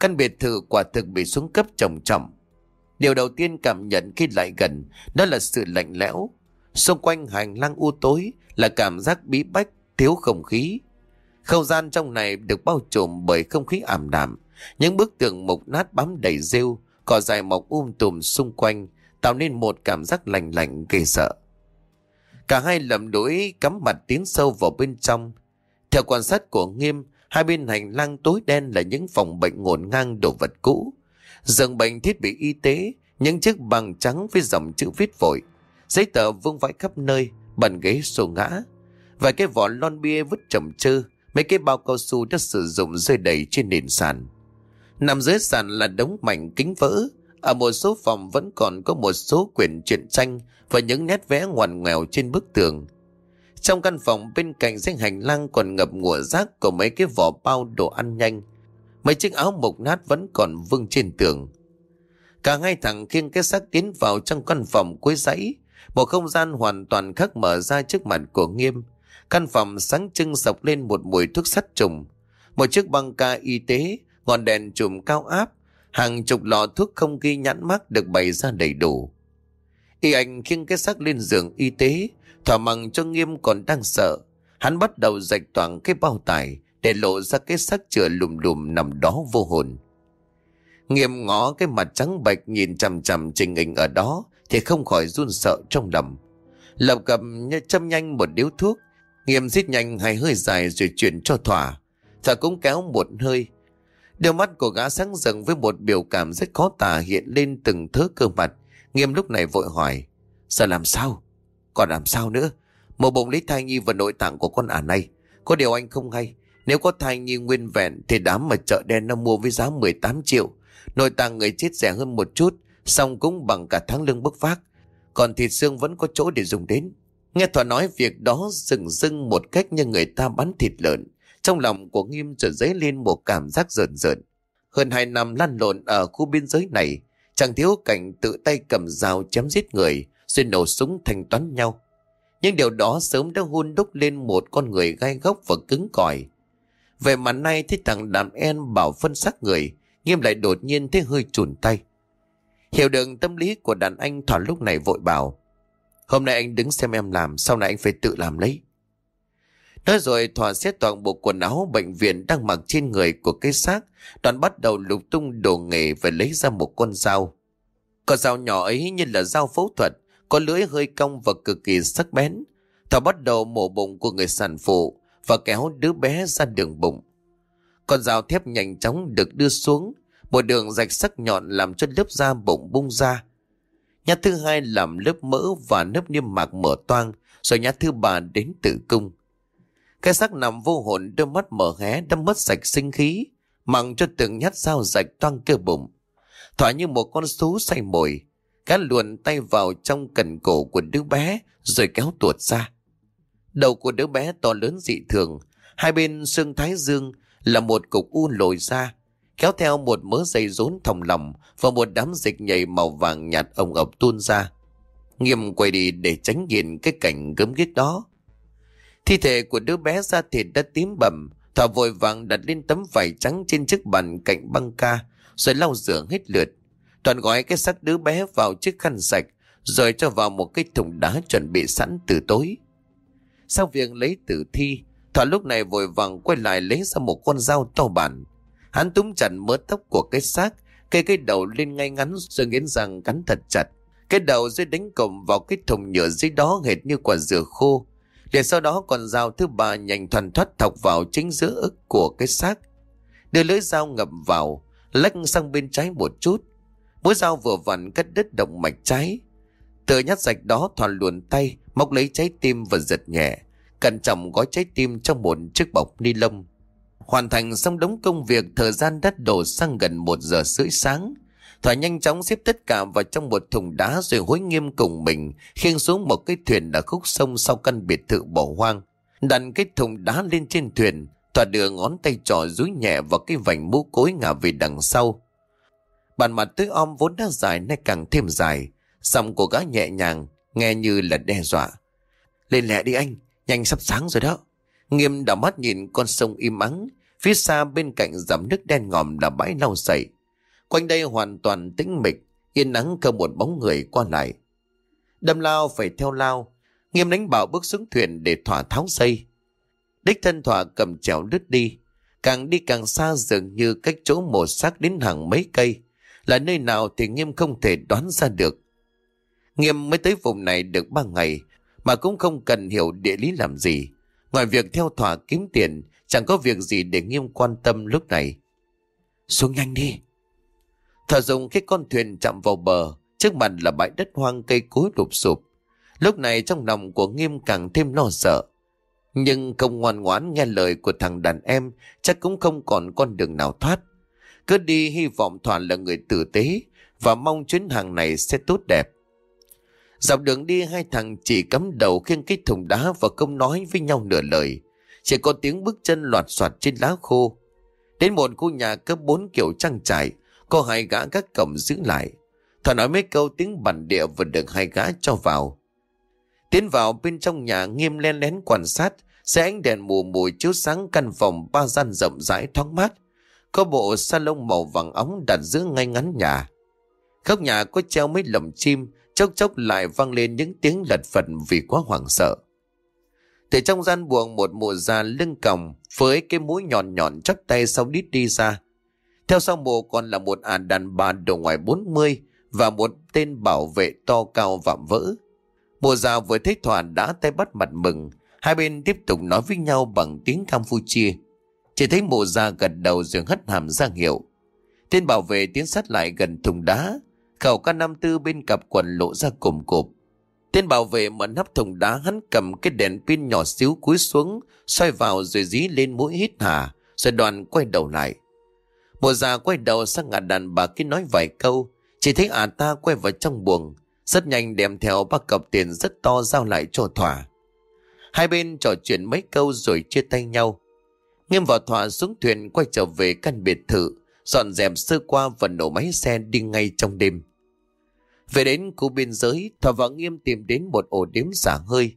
Căn biệt thự quả thực bị xuống cấp trầm trọng. Điều đầu tiên cảm nhận khi lại gần đó là sự lạnh lẽo. Xung quanh hành lang u tối là cảm giác bí bách, thiếu không khí. Không gian trong này được bao trùm bởi không khí ảm đạm. Những bức tường mục nát bám đầy rêu, cỏ dài mọc um tùm xung quanh, tạo nên một cảm giác lạnh lạnh gây sợ. Cả hai lầm đuổi cắm mặt tiến sâu vào bên trong. Theo quan sát của Nghiêm, hai bên hành lang tối đen là những phòng bệnh ngổn ngang đồ vật cũ. Giường bệnh thiết bị y tế, những chiếc bằng trắng với dòng chữ viết vội. Giấy tờ vương vãi khắp nơi, bàn ghế sổ ngã. Vài cái vỏ lon bia vứt chầm chư, mấy cái bao cao su đã sử dụng rơi đầy trên nền sàn. Nằm dưới sàn là đống mảnh kính vỡ. Ở một số phòng vẫn còn có một số quyển truyện tranh và những nét vẽ ngoằn ngoèo trên bức tường. Trong căn phòng bên cạnh dãy hành lang còn ngập ngụa rác của mấy cái vỏ bao đồ ăn nhanh. Mấy chiếc áo mộc nát vẫn còn vương trên tường. Cả hai thằng khiêng cái xác tiến vào trong căn phòng cuối dãy. Một không gian hoàn toàn khác mở ra trước mặt của Nghiêm. Căn phòng sáng trưng sọc lên một mùi thuốc sắt trùng. Một chiếc băng ca y tế, ngọn đèn chùm cao áp, hàng chục lọ thuốc không ghi nhãn mắc được bày ra đầy đủ. Y anh khiêng cái xác lên giường y tế, thỏa mặn cho Nghiêm còn đang sợ. Hắn bắt đầu rạch toàn cái bao tải để lộ ra cái xác chừa lùm lùm nằm đó vô hồn. Nghiêm ngó cái mặt trắng bạch nhìn chằm chằm trình hình ở đó thì không khỏi run sợ trong lòng. Lập cầm châm nhanh một điếu thuốc, Nghiêm rít nhanh hai hơi dài rồi chuyển cho thỏa. Thỏa cũng kéo một hơi. Đôi mắt của gã sáng dần với một biểu cảm rất khó tả hiện lên từng thớ cơ mặt. Nghiêm lúc này vội hỏi. Giờ làm sao? Còn làm sao nữa? Một bụng lấy thai nhi và nội tạng của con ả này. Có điều anh không hay. Nếu có thai nhi nguyên vẹn thì đám mà chợ đen nó mua với giá 18 triệu. Nội tạng người chết rẻ hơn một chút, xong cũng bằng cả tháng lương bức phát. Còn thịt xương vẫn có chỗ để dùng đến. Nghe Thỏa nói việc đó rừng rưng một cách như người ta bắn thịt lợn. Trong lòng của Nghiêm trở dấy lên một cảm giác rợn rợn. Hơn hai năm lăn lộn ở khu biên giới này, chẳng thiếu cảnh tự tay cầm dao chém giết người, rồi nổ súng thanh toán nhau. Nhưng điều đó sớm đã hôn đúc lên một con người gai góc và cứng cỏi. Về mặt nay thấy thằng đàn em bảo phân xác người, Nghiêm lại đột nhiên thấy hơi chùn tay. Hiểu được tâm lý của đàn anh Thỏa lúc này vội bảo. Hôm nay anh đứng xem em làm, sau này anh phải tự làm lấy. Nói rồi Thỏa xét toàn bộ quần áo bệnh viện đang mặc trên người của cái xác, đoàn bắt đầu lục tung đồ nghề và lấy ra một con dao. Con dao nhỏ ấy như là dao phẫu thuật, có lưỡi hơi cong và cực kỳ sắc bén. Thỏa bắt đầu mổ bụng của người sản phụ và kéo đứa bé ra đường bụng. Con dao thép nhanh chóng được đưa xuống, một đường rạch sắc nhọn làm cho lớp da bụng bung ra. Nhát thứ hai làm lớp mỡ và lớp niêm mạc mở toang, rồi nhát thứ ba đến tử cung. Cái xác nằm vô hồn đôi mắt mở hé đâm mất sạch sinh khí, mặng cho từng nhát dao rạch toang cơ bụng. Thỏa như một con sú say mồi, cá luồn tay vào trong cần cổ của đứa bé rồi kéo tuột ra. Đầu của đứa bé to lớn dị thường, hai bên xương thái dương là một cục u lồi ra, kéo theo một mớ dây rốn thòng lòng và một đám dịch nhảy màu vàng nhạt ông ập tuôn ra. Nghiêm quay đi để tránh nhìn cái cảnh gớm ghiếc đó. Thi thể của đứa bé da thịt đã tím bầm, thỏ vội vàng đặt lên tấm vải trắng trên chiếc bàn cạnh băng ca, rồi lau rửa hết lượt. Toàn gói cái xác đứa bé vào chiếc khăn sạch, rồi cho vào một cái thùng đá chuẩn bị sẵn từ tối. Sau việc lấy tử thi, Thỏa lúc này vội vàng quay lại lấy ra một con dao to bản. Hắn túm chặt mớ tóc của cái xác, Cây cái đầu lên ngay ngắn rồi nghiến răng cắn thật chặt. Cái đầu dưới đánh cổng vào cái thùng nhựa dưới đó hệt như quả dừa khô. Để sau đó còn dao thứ ba nhanh thoăn thoát thọc vào chính giữa ức của cái xác. Đưa lưỡi dao ngập vào, lách sang bên trái một chút. Mũi dao vừa vặn cắt đứt động mạch trái. Từ nhát rạch đó thoàn luồn tay, móc lấy trái tim và giật nhẹ. Cẩn trọng gói trái tim trong một chiếc bọc ni lông. Hoàn thành xong đống công việc thời gian đắt đổ sang gần một giờ rưỡi sáng. Thỏa nhanh chóng xếp tất cả vào trong một thùng đá rồi hối nghiêm cùng mình khiêng xuống một cái thuyền ở khúc sông sau căn biệt thự bỏ hoang. Đặt cái thùng đá lên trên thuyền, Thỏa đưa ngón tay trỏ rúi nhẹ vào cái vành mũ cối ngả về đằng sau. Bàn mặt tứ om vốn đã dài nay càng thêm dài, giọng của gã nhẹ nhàng, nghe như là đe dọa. Lên lẹ đi anh, nhanh sắp sáng rồi đó. Nghiêm đảo mắt nhìn con sông im ắng, phía xa bên cạnh dòng nước đen ngòm là bãi lau sậy. Quanh đây hoàn toàn tĩnh mịch, yên nắng không một bóng người qua lại. Đâm lao phải theo lao, nghiêm đánh bảo bước xuống thuyền để thỏa tháo xây. Đích thân thỏa cầm chèo đứt đi, càng đi càng xa dường như cách chỗ mổ xác đến hàng mấy cây, là nơi nào thì nghiêm không thể đoán ra được. Nghiêm mới tới vùng này được ba ngày, mà cũng không cần hiểu địa lý làm gì. Ngoài việc theo thỏa kiếm tiền, chẳng có việc gì để nghiêm quan tâm lúc này. Xuống nhanh đi. Thở dùng cái con thuyền chạm vào bờ, trước mặt là bãi đất hoang cây cối lụp sụp. Lúc này trong lòng của nghiêm càng thêm lo sợ. Nhưng không ngoan ngoãn nghe lời của thằng đàn em, chắc cũng không còn con đường nào thoát. Cứ đi hy vọng Thoản là người tử tế và mong chuyến hàng này sẽ tốt đẹp. Dọc đường đi hai thằng chỉ cắm đầu khiêng cái thùng đá và không nói với nhau nửa lời. Chỉ có tiếng bước chân loạt soạt trên lá khô. Đến một khu nhà cấp bốn kiểu trang trại, có hai gã các cổng giữ lại. Thọ nói mấy câu tiếng bản địa vừa được hai gã cho vào. Tiến vào bên trong nhà nghiêm len lén quan sát, sẽ ánh đèn mù mùi chiếu sáng căn phòng ba gian rộng rãi thoáng mát. Có bộ salon màu vàng óng đặt giữa ngay ngắn nhà. Góc nhà có treo mấy lồng chim, chốc chốc lại vang lên những tiếng lật phật vì quá hoảng sợ. Từ trong gian buồng một mụ già lưng còng với cái mũi nhọn nhọn chắp tay sau đít đi ra. Theo sau mụ còn là một ả đàn bà độ ngoài 40 và một tên bảo vệ to cao vạm vỡ. Mụ già vừa thấy Thỏa đã tay bắt mặt mừng, hai bên tiếp tục nói với nhau bằng tiếng Campuchia. Chỉ thấy mụ già gật đầu rồi hất hàm ra hiệu. Tên bảo vệ tiến sát lại gần thùng đá, khẩu ca năm tư bên cặp quần lộ ra cồm cộp. Tên bảo vệ mở nắp thùng đá hắn cầm cái đèn pin nhỏ xíu cúi xuống, xoay vào rồi dí lên mũi hít hà, rồi đoàn quay đầu lại. Mùa già quay đầu sang ngả đàn bà kia nói vài câu, chỉ thấy ả ta quay vào trong buồng, rất nhanh đem theo ba cặp tiền rất to giao lại cho thỏa. Hai bên trò chuyện mấy câu rồi chia tay nhau. Nghiêm vào thỏa xuống thuyền quay trở về căn biệt thự, dọn dẹp sơ qua và nổ máy xe đi ngay trong đêm. Về đến khu biên giới, Thỏa và Nghiêm tìm đến một ổ điếm xả hơi.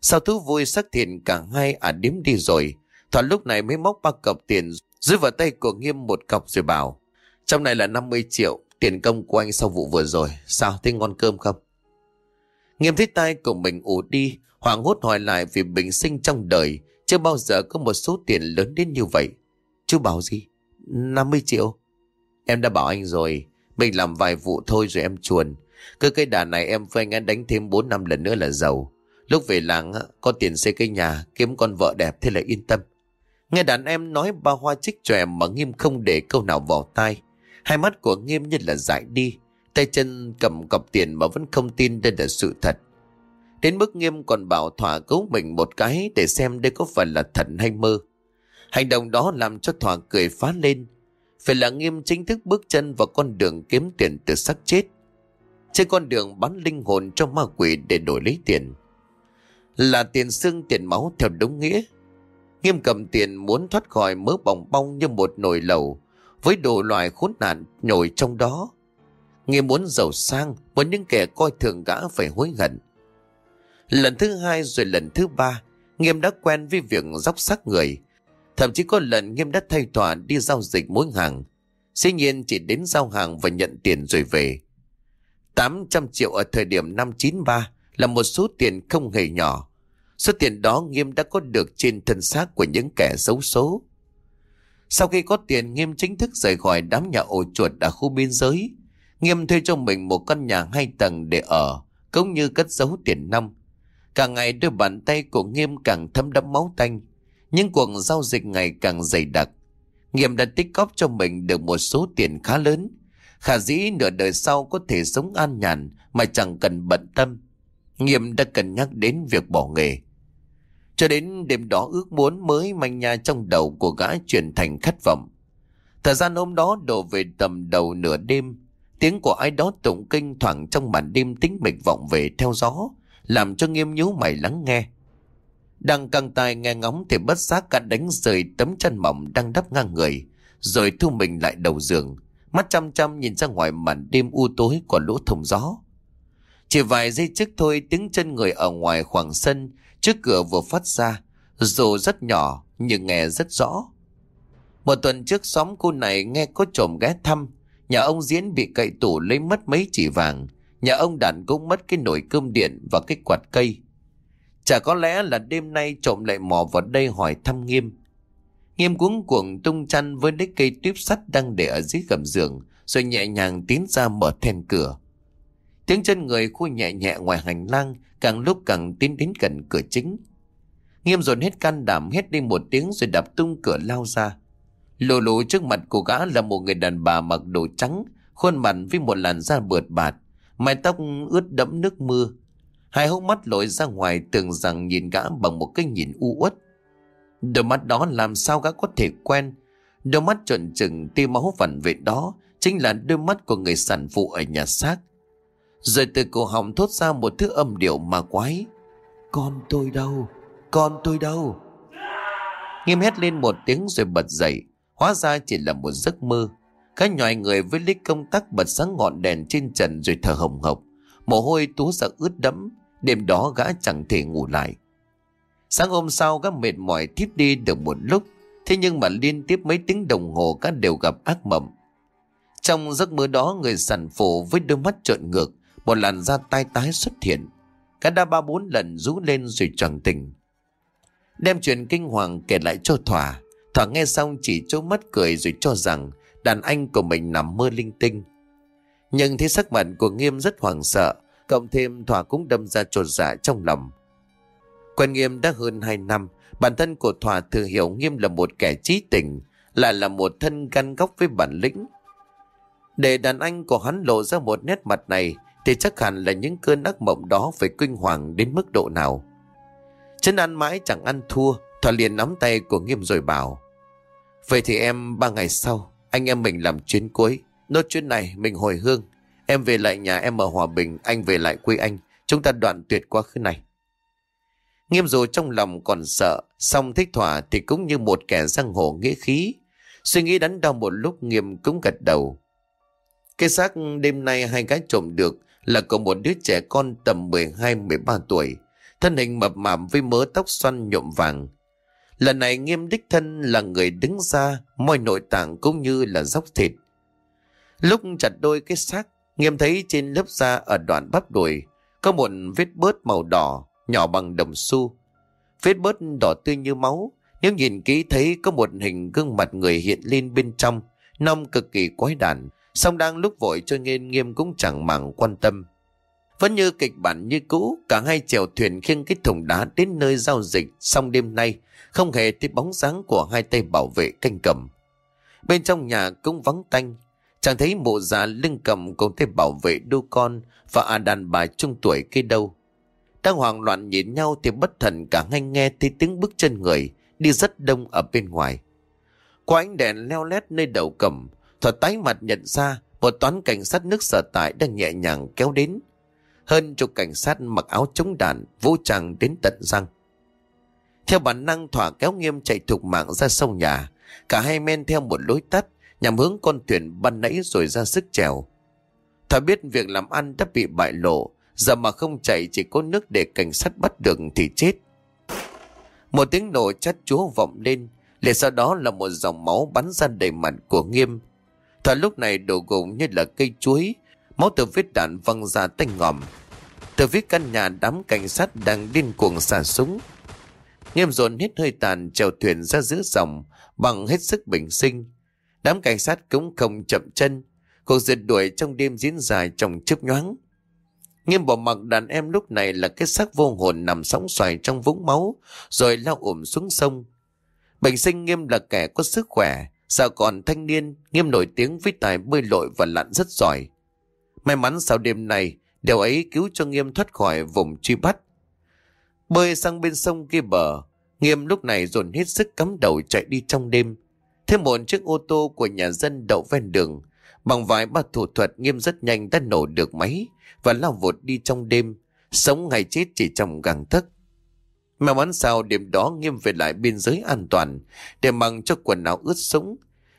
Sau thú vui xác thiện cả hai à ả điếm đi rồi, Thỏa lúc này mới móc ba cọc tiền dưới vào tay của Nghiêm một cọc rồi bảo. Trong này là 50 triệu, tiền công của anh sau vụ vừa rồi. Sao, thấy ngon cơm không? Nghiêm thấy tay của mình ủ đi, hoảng hốt hỏi lại vì bình sinh trong đời, chưa bao giờ có một số tiền lớn đến như vậy. Chú bảo gì? 50 triệu. Em đã bảo anh rồi, mình làm vài vụ thôi rồi em chuồn. Cứ cái đà này em với anh đánh thêm 4 năm lần nữa là giàu. Lúc về làng có tiền xây cái nhà, kiếm con vợ đẹp thế là yên tâm. Nghe đàn em nói ba hoa trích tròe mà Nghiêm không để câu nào vào tai. Hai mắt của Nghiêm như là dại đi, tay chân cầm cọc tiền mà vẫn không tin đây là sự thật. Đến mức Nghiêm còn bảo Thỏa cứu mình một cái để xem đây có phải là thật hay mơ. Hành động đó làm cho Thỏa cười phá lên. Phải là Nghiêm chính thức bước chân vào con đường kiếm tiền từ sắc chết. Trên con đường bán linh hồn cho ma quỷ để đổi lấy tiền. Là tiền xương tiền máu theo đúng nghĩa. Nghiêm cầm tiền muốn thoát khỏi mớ bỏng bong như một nồi lầu với đồ loại khốn nạn nhồi trong đó. Nghiêm muốn giàu sang, muốn những kẻ coi thường gã phải hối hận. Lần thứ hai rồi lần thứ ba, Nghiêm đã quen với việc dốc xác người. Thậm chí có lần Nghiêm đã thay tòa đi giao dịch mỗi hàng. Dĩ nhiên chỉ đến giao hàng và nhận tiền rồi về. 800 triệu ở thời điểm năm 93 là một số tiền không hề nhỏ. Số tiền đó Nghiêm đã có được trên thân xác của những kẻ xấu số. Sau khi có tiền Nghiêm chính thức rời khỏi đám nhà ổ chuột ở khu biên giới. Nghiêm thuê cho mình một căn nhà hai tầng để ở, cũng như cất giấu tiền năm. Càng ngày đôi bàn tay của Nghiêm càng thấm đẫm máu tanh. Những cuộc giao dịch ngày càng dày đặc. Nghiêm đã tích cóp cho mình được một số tiền khá lớn. Khả dĩ nửa đời sau có thể sống an nhàn mà chẳng cần bận tâm. Nghiêm đã cân nhắc đến việc bỏ nghề. Cho đến đêm đó ước muốn mới manh nha trong đầu của gã chuyển thành khát vọng. Thời gian hôm đó đổ về tầm đầu nửa đêm, tiếng của ai đó tụng kinh thoảng trong màn đêm tính mịch vọng về theo gió, làm cho nghiêm nhú mày lắng nghe. Đang căng tai nghe ngóng thì bất giác cả đánh rời tấm chân mỏng đang đắp ngang người, rồi thu mình lại đầu giường, mắt chăm chăm nhìn ra ngoài màn đêm u tối của lỗ thông gió. Chỉ vài giây trước thôi tiếng chân người ở ngoài khoảng sân trước cửa vừa phát ra, dù rất nhỏ nhưng nghe rất rõ. Một tuần trước xóm cô này nghe có trộm ghé thăm, nhà ông Diễn bị cậy tủ lấy mất mấy chỉ vàng, nhà ông Đản cũng mất cái nồi cơm điện và cái quạt cây. Chả có lẽ là đêm nay trộm lại mò vào đây hỏi thăm Nghiêm. Nghiêm cuống cuồng tung chăn với lấy cây tuyếp sắt đang để ở dưới gầm giường, rồi nhẹ nhàng tiến ra mở then cửa. Tiếng chân người khu nhẹ nhẹ ngoài hành lang càng lúc càng tiến đến gần cửa chính. Nghiêm dồn hết can đảm hết đi một tiếng rồi đạp tung cửa lao ra. Lồ lồ trước mặt của gã là một người đàn bà mặc đồ trắng, khuôn mặt với một làn da bượt bạt, mái tóc ướt đẫm nước mưa. Hai hốc mắt lội ra ngoài tưởng rằng nhìn gã bằng một cái nhìn u uất. Đôi mắt đó làm sao gã có thể quen. Đôi mắt trợn trừng tia máu vằn vệ đó chính là đôi mắt của người sản phụ ở nhà xác. Rồi từ cổ họng thốt ra một thứ âm điệu mà quái. Con tôi đâu? Con tôi đâu? Nghiêm hét lên một tiếng rồi bật dậy. Hóa ra chỉ là một giấc mơ. Cái nhòi người với lít công tắc bật sáng ngọn đèn trên trần rồi thở hồng hộc. Mồ hôi túa ra ướt đẫm. Đêm đó gã chẳng thể ngủ lại. Sáng hôm sau gã mệt mỏi thiếp đi được một lúc. Thế nhưng mà liên tiếp mấy tiếng đồng hồ gã đều gặp ác mộng. Trong giấc mơ đó người sản phụ với đôi mắt trợn ngược một làn da tai tái xuất hiện. Gã đã ba bốn lần rú lên rồi tròn tình. Đem chuyện kinh hoàng kể lại cho Thỏa. Thỏa nghe xong chỉ trố mắt cười rồi cho rằng đàn anh của mình nằm mơ linh tinh. Nhưng thấy sắc mặt của Nghiêm rất hoảng sợ, cộng thêm Thỏa cũng đâm ra trột dạ trong lòng. Quen Nghiêm đã hơn 2 năm, bản thân của Thỏa thừa hiểu Nghiêm là một kẻ trí tình, lại là một thân gan góc với bản lĩnh. Để đàn anh của hắn lộ ra một nét mặt này thì chắc hẳn là những cơn ác mộng đó phải kinh hoàng đến mức độ nào. Chân ăn mãi chẳng ăn thua, Thỏa liền nắm tay của Nghiêm rồi bảo. Vậy thì em ba ngày sau, anh em mình làm chuyến cuối. Nốt chuyến này mình hồi hương. Em về lại nhà em ở Hòa Bình, anh về lại quê anh. Chúng ta đoạn tuyệt quá khứ này. Nghiêm dù trong lòng còn sợ, song thích thỏa thì cũng như một kẻ giang hồ nghĩa khí. Suy nghĩ đắn đo một lúc Nghiêm cũng gật đầu. Cái xác đêm nay hai cái trộm được là của một đứa trẻ con tầm 12-13 tuổi, thân hình mập mạp với mớ tóc xoăn nhộm vàng. Lần này nghiêm đích thân là người đứng ra, mọi nội tạng cũng như là dốc thịt. Lúc chặt đôi cái xác, nghiêm thấy trên lớp da ở đoạn bắp đùi có một vết bớt màu đỏ, nhỏ bằng đồng xu. Vết bớt đỏ tươi như máu, nếu nhìn kỹ thấy có một hình gương mặt người hiện lên bên trong, nông cực kỳ quái đản, song đang lúc vội cho nên nghiêm cũng chẳng màng quan tâm. Vẫn như kịch bản như cũ, cả hai chèo thuyền khiêng cái thùng đá đến nơi giao dịch xong đêm nay, không hề thấy bóng dáng của hai tay bảo vệ canh cầm. Bên trong nhà cũng vắng tanh, chẳng thấy mụ già lưng cầm cùng tay bảo vệ đu con và à đàn bà trung tuổi kia đâu. Đang hoảng loạn nhìn nhau thì bất thần cả hai nghe thấy tiếng bước chân người đi rất đông ở bên ngoài. Qua ánh đèn leo lét nơi đầu cầm, Thuật tái mặt nhận ra một toán cảnh sát nước sở tại đang nhẹ nhàng kéo đến. Hơn chục cảnh sát mặc áo chống đạn, vũ trang đến tận răng. Theo bản năng thỏa kéo nghiêm chạy thục mạng ra sông nhà. Cả hai men theo một lối tắt nhằm hướng con thuyền ban nãy rồi ra sức trèo. Thỏa biết việc làm ăn đã bị bại lộ, giờ mà không chạy chỉ có nước để cảnh sát bắt được thì chết. Một tiếng nổ chát chúa vọng lên, liền sau đó là một dòng máu bắn ra đầy mặt của nghiêm, Thở lúc này đổ gục như là cây chuối, máu từ vết đạn văng ra tanh ngòm. Từ phía căn nhà đám cảnh sát đang điên cuồng xả súng. Nghiêm dồn hết hơi tàn trèo thuyền ra giữa dòng bằng hết sức bình sinh. Đám cảnh sát cũng không chậm chân. Cuộc rượt đuổi trong đêm diễn dài trong chớp nhoáng. Nghiêm bỏ mặc đàn em lúc này là cái xác vô hồn nằm sóng xoài trong vũng máu rồi lao ủm xuống sông. Bình sinh Nghiêm là kẻ có sức khỏe, sao còn thanh niên, Nghiêm nổi tiếng với tài bơi lội và lặn rất giỏi. May mắn sau đêm này, điều ấy cứu cho Nghiêm thoát khỏi vùng truy bắt. Bơi sang bên sông kia bờ, Nghiêm lúc này dồn hết sức cắm đầu chạy đi trong đêm. Thêm một chiếc ô tô của nhà dân đậu ven đường. Bằng vài ba thủ thuật Nghiêm rất nhanh đã nổ được máy và lao vụt đi trong đêm, sống ngày chết chỉ trong găng thức. mẹ bán sao đêm đó Nghiêm về lại biên giới an toàn để mặc cho quần áo ướt sũng.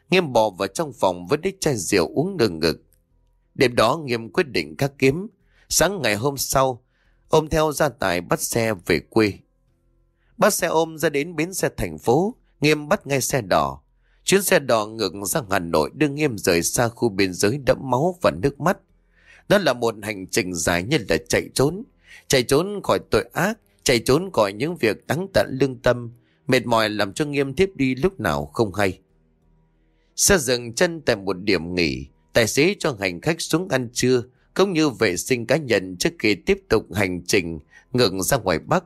Nghiêm bò vào trong phòng với đích chai rượu uống ngừng ngực. Đêm đó Nghiêm quyết định các kiếm. Sáng ngày hôm sau, ôm theo gia tài bắt xe về quê. Bắt xe ôm ra đến bến xe thành phố, Nghiêm bắt ngay xe đỏ. Chuyến xe đỏ ngược ra Hà Nội đưa Nghiêm rời xa khu biên giới đẫm máu và nước mắt. Đó là một hành trình dài như là chạy trốn. Chạy trốn khỏi tội ác, chạy trốn khỏi những việc đắng tận lương tâm, mệt mỏi làm cho Nghiêm thiếp đi lúc nào không hay. Xe dừng chân tại một điểm nghỉ, tài xế cho hành khách xuống ăn trưa, cũng như vệ sinh cá nhân trước khi tiếp tục hành trình ngừng ra ngoài Bắc.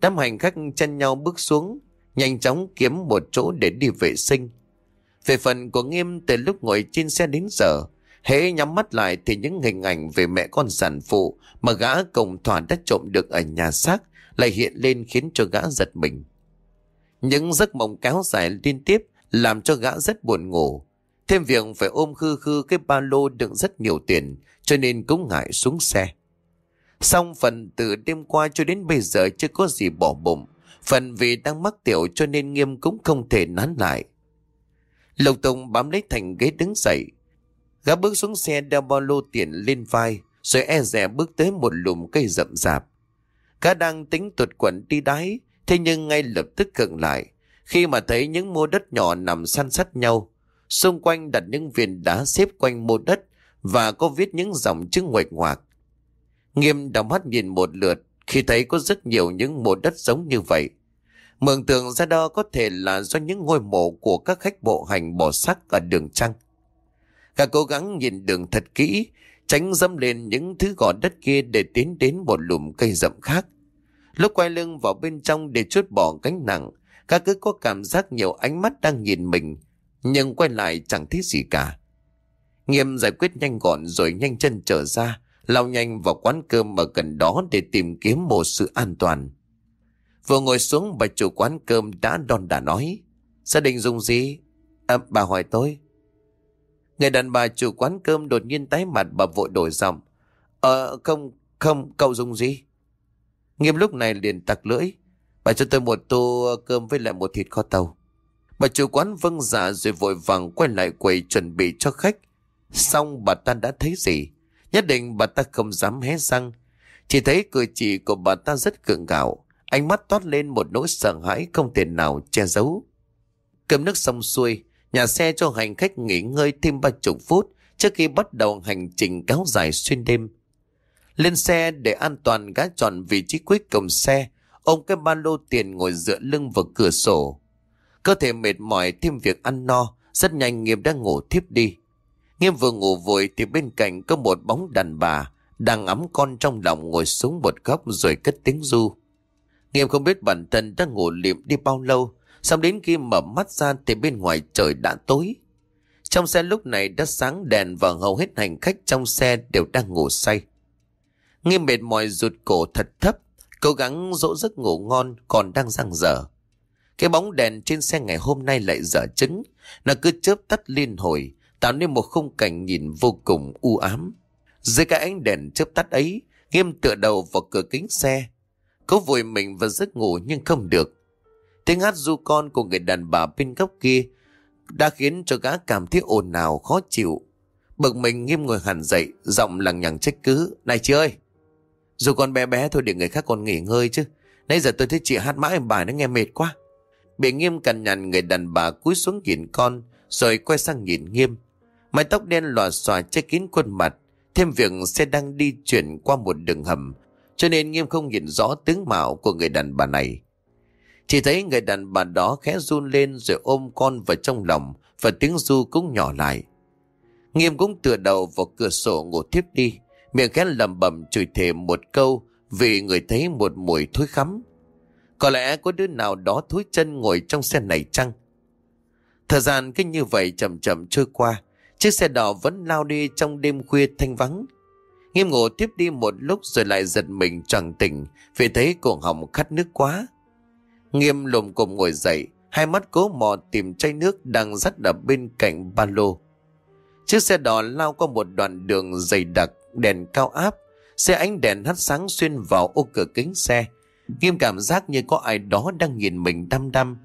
Đám hành khách chân nhau bước xuống, nhanh chóng kiếm một chỗ để đi vệ sinh. Về phần của Nghiêm từ lúc ngồi trên xe đến giờ, hễ nhắm mắt lại thì những hình ảnh về mẹ con sản phụ mà gã cổng thỏa đã trộm được ở nhà xác lại hiện lên khiến cho gã giật mình. Những giấc mộng kéo dài liên tiếp làm cho gã rất buồn ngủ. Thêm việc phải ôm khư khư cái ba lô đựng rất nhiều tiền cho nên cũng ngại xuống xe. Xong phần từ đêm qua cho đến bây giờ chưa có gì bỏ bụng. Phần vì đang mắc tiểu cho nên nghiêm cũng không thể nán lại. Lục Tùng bám lấy thành ghế đứng dậy. Gã bước xuống xe đeo bao lô tiền lên vai, rồi e rẻ bước tới một lùm cây rậm rạp. Gã đang tính tuột quẩn đi đáy thế nhưng ngay lập tức cận lại khi mà thấy những mô đất nhỏ nằm săn sắt nhau. Xung quanh đặt những viên đá xếp quanh mô đất và có viết những dòng chữ ngoạch ngoạc. Nghiêm đóng mắt nhìn một lượt khi thấy có rất nhiều những mộ đất giống như vậy. Mường tượng ra đó có thể là do những ngôi mộ của các khách bộ hành bỏ sắc ở đường trăng. Cả cố gắng nhìn đường thật kỹ, tránh dâm lên những thứ gò đất kia để tiến đến một lùm cây rậm khác. Lúc quay lưng vào bên trong để chút bỏ gánh nặng, cả cứ có cảm giác nhiều ánh mắt đang nhìn mình, nhưng quay lại chẳng thấy gì cả. Nghiêm giải quyết nhanh gọn rồi nhanh chân trở ra, lao nhanh vào quán cơm ở gần đó để tìm kiếm một sự an toàn. Vừa ngồi xuống bà chủ quán cơm đã đòn đã nói. Gia đình dùng gì? À, bà hỏi tôi. Người đàn bà chủ quán cơm đột nhiên tái mặt bà vội đổi giọng. Ờ không, không, cậu dùng gì? Nghiêm lúc này liền tặc lưỡi. Bà cho tôi một tô cơm với lại một thịt kho tàu. Bà chủ quán vâng dạ rồi vội vàng quay lại quầy chuẩn bị cho khách. Xong bà ta đã thấy gì? Nhất định bà ta không dám hé răng. Chỉ thấy cử chỉ của bà ta rất cường gạo. Ánh mắt toát lên một nỗi sợ hãi không thể nào che giấu. Cơm nước xong xuôi, nhà xe cho hành khách nghỉ ngơi thêm ba chục phút trước khi bắt đầu hành trình kéo dài xuyên đêm. Lên xe để an toàn gã chọn vị trí cuối cùng xe, ôm cái ba lô tiền ngồi dựa lưng vào cửa sổ. Cơ thể mệt mỏi thêm việc ăn no, rất nhanh nghiệp đã ngủ thiếp đi. Nghiêm vừa ngủ vội thì bên cạnh có một bóng đàn bà đang ấm con trong lòng ngồi xuống một góc rồi cất tiếng du. Nghiêm không biết bản thân đang ngủ liệm đi bao lâu, xong đến khi mở mắt ra thì bên ngoài trời đã tối. Trong xe lúc này đã sáng đèn và hầu hết hành khách trong xe đều đang ngủ say. Nghiêm mệt mỏi rụt cổ thật thấp, cố gắng dỗ giấc ngủ ngon còn đang răng dở. Cái bóng đèn trên xe ngày hôm nay lại dở chứng, nó cứ chớp tắt liên hồi, tạo nên một khung cảnh nhìn vô cùng u ám. Dưới cái ánh đèn chớp tắt ấy, Nghiêm tựa đầu vào cửa kính xe. Cố vùi mình và giấc ngủ nhưng không được. Tiếng hát du con của người đàn bà bên góc kia đã khiến cho gã cảm thấy ồn ào khó chịu. Bực mình Nghiêm ngồi hẳn dậy, giọng lằng nhằng trách cứ. Này chị ơi, dù con bé bé thôi để người khác còn nghỉ ngơi chứ. Nãy giờ tôi thấy chị hát mãi bài nó nghe mệt quá. Bị Nghiêm cằn nhằn người đàn bà cúi xuống nhìn con, rồi quay sang nhìn Nghiêm. Mái tóc đen lòa xòa che kín khuôn mặt, thêm việc xe đang đi chuyển qua một đường hầm, cho nên Nghiêm không nhìn rõ tướng mạo của người đàn bà này. Chỉ thấy người đàn bà đó khẽ run lên rồi ôm con vào trong lòng và tiếng du cũng nhỏ lại. Nghiêm cũng tựa đầu vào cửa sổ ngủ tiếp đi, miệng khẽ lầm bầm chửi thề một câu vì người thấy một mùi thối khắm. Có lẽ có đứa nào đó thối chân ngồi trong xe này chăng? Thời gian cứ như vậy chậm chậm trôi qua, chiếc xe đỏ vẫn lao đi trong đêm khuya thanh vắng. Nghiêm ngộ tiếp đi một lúc rồi lại giật mình tròn tỉnh vì thấy cổ họng khát nước quá. Nghiêm lồm cồm ngồi dậy, hai mắt cố mò tìm chai nước đang dắt ở bên cạnh ba lô. Chiếc xe đỏ lao qua một đoạn đường dày đặc, đèn cao áp, xe ánh đèn hắt sáng xuyên vào ô cửa kính xe. Nghiêm cảm giác như có ai đó đang nhìn mình đăm đăm.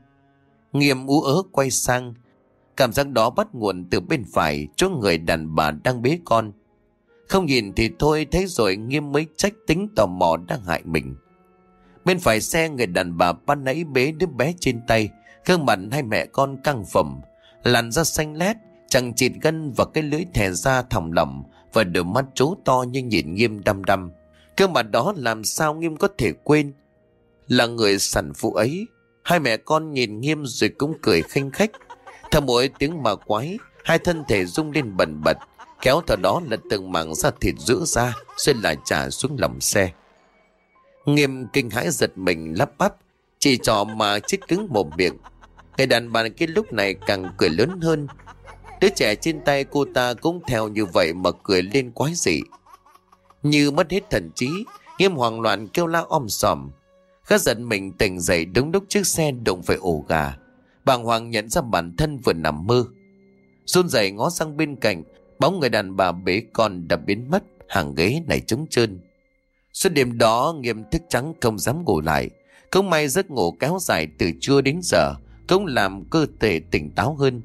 Nghiêm ú ớ quay sang, cảm giác đó bắt nguồn từ bên phải chỗ người đàn bà đang bế con. Không nhìn thì thôi thấy rồi Nghiêm mới trách tính tò mò đang hại mình. Bên phải xe người đàn bà ban nãy bế đứa bé trên tay, gương mặt hai mẹ con căng phẩm, làn da xanh lét, chẳng chịt gân và cái lưỡi thè ra thòng lỏng và đôi mắt trố to như nhìn nghiêm đăm đăm. Gương mặt đó làm sao nghiêm có thể quên. Là người sản phụ ấy, hai mẹ con nhìn nghiêm rồi cũng cười khinh khách. Theo mỗi tiếng mà quái, hai thân thể rung lên bần bật, kéo theo đó là từng mảng da thịt rũ ra, xuyên lại trả xuống lòng xe. Nghiêm kinh hãi giật mình lắp bắp, chỉ trò mà chích cứng một miệng. Người đàn bà cái lúc này càng cười lớn hơn. Đứa trẻ trên tay cô ta cũng theo như vậy mà cười lên quái dị. Như mất hết thần trí, Nghiêm hoảng loạn kêu la om sòm. Khá giận mình tỉnh dậy đúng lúc chiếc xe đụng phải ổ gà. Bàng hoàng nhận ra bản thân vừa nằm mơ. Run rẩy ngó sang bên cạnh, bóng người đàn bà bế con đã biến mất, hàng ghế này trống trơn. Suốt đêm đó nghiêm thức trắng không dám ngủ lại. Không may giấc ngủ kéo dài từ trưa đến giờ, cũng làm cơ thể tỉnh táo hơn.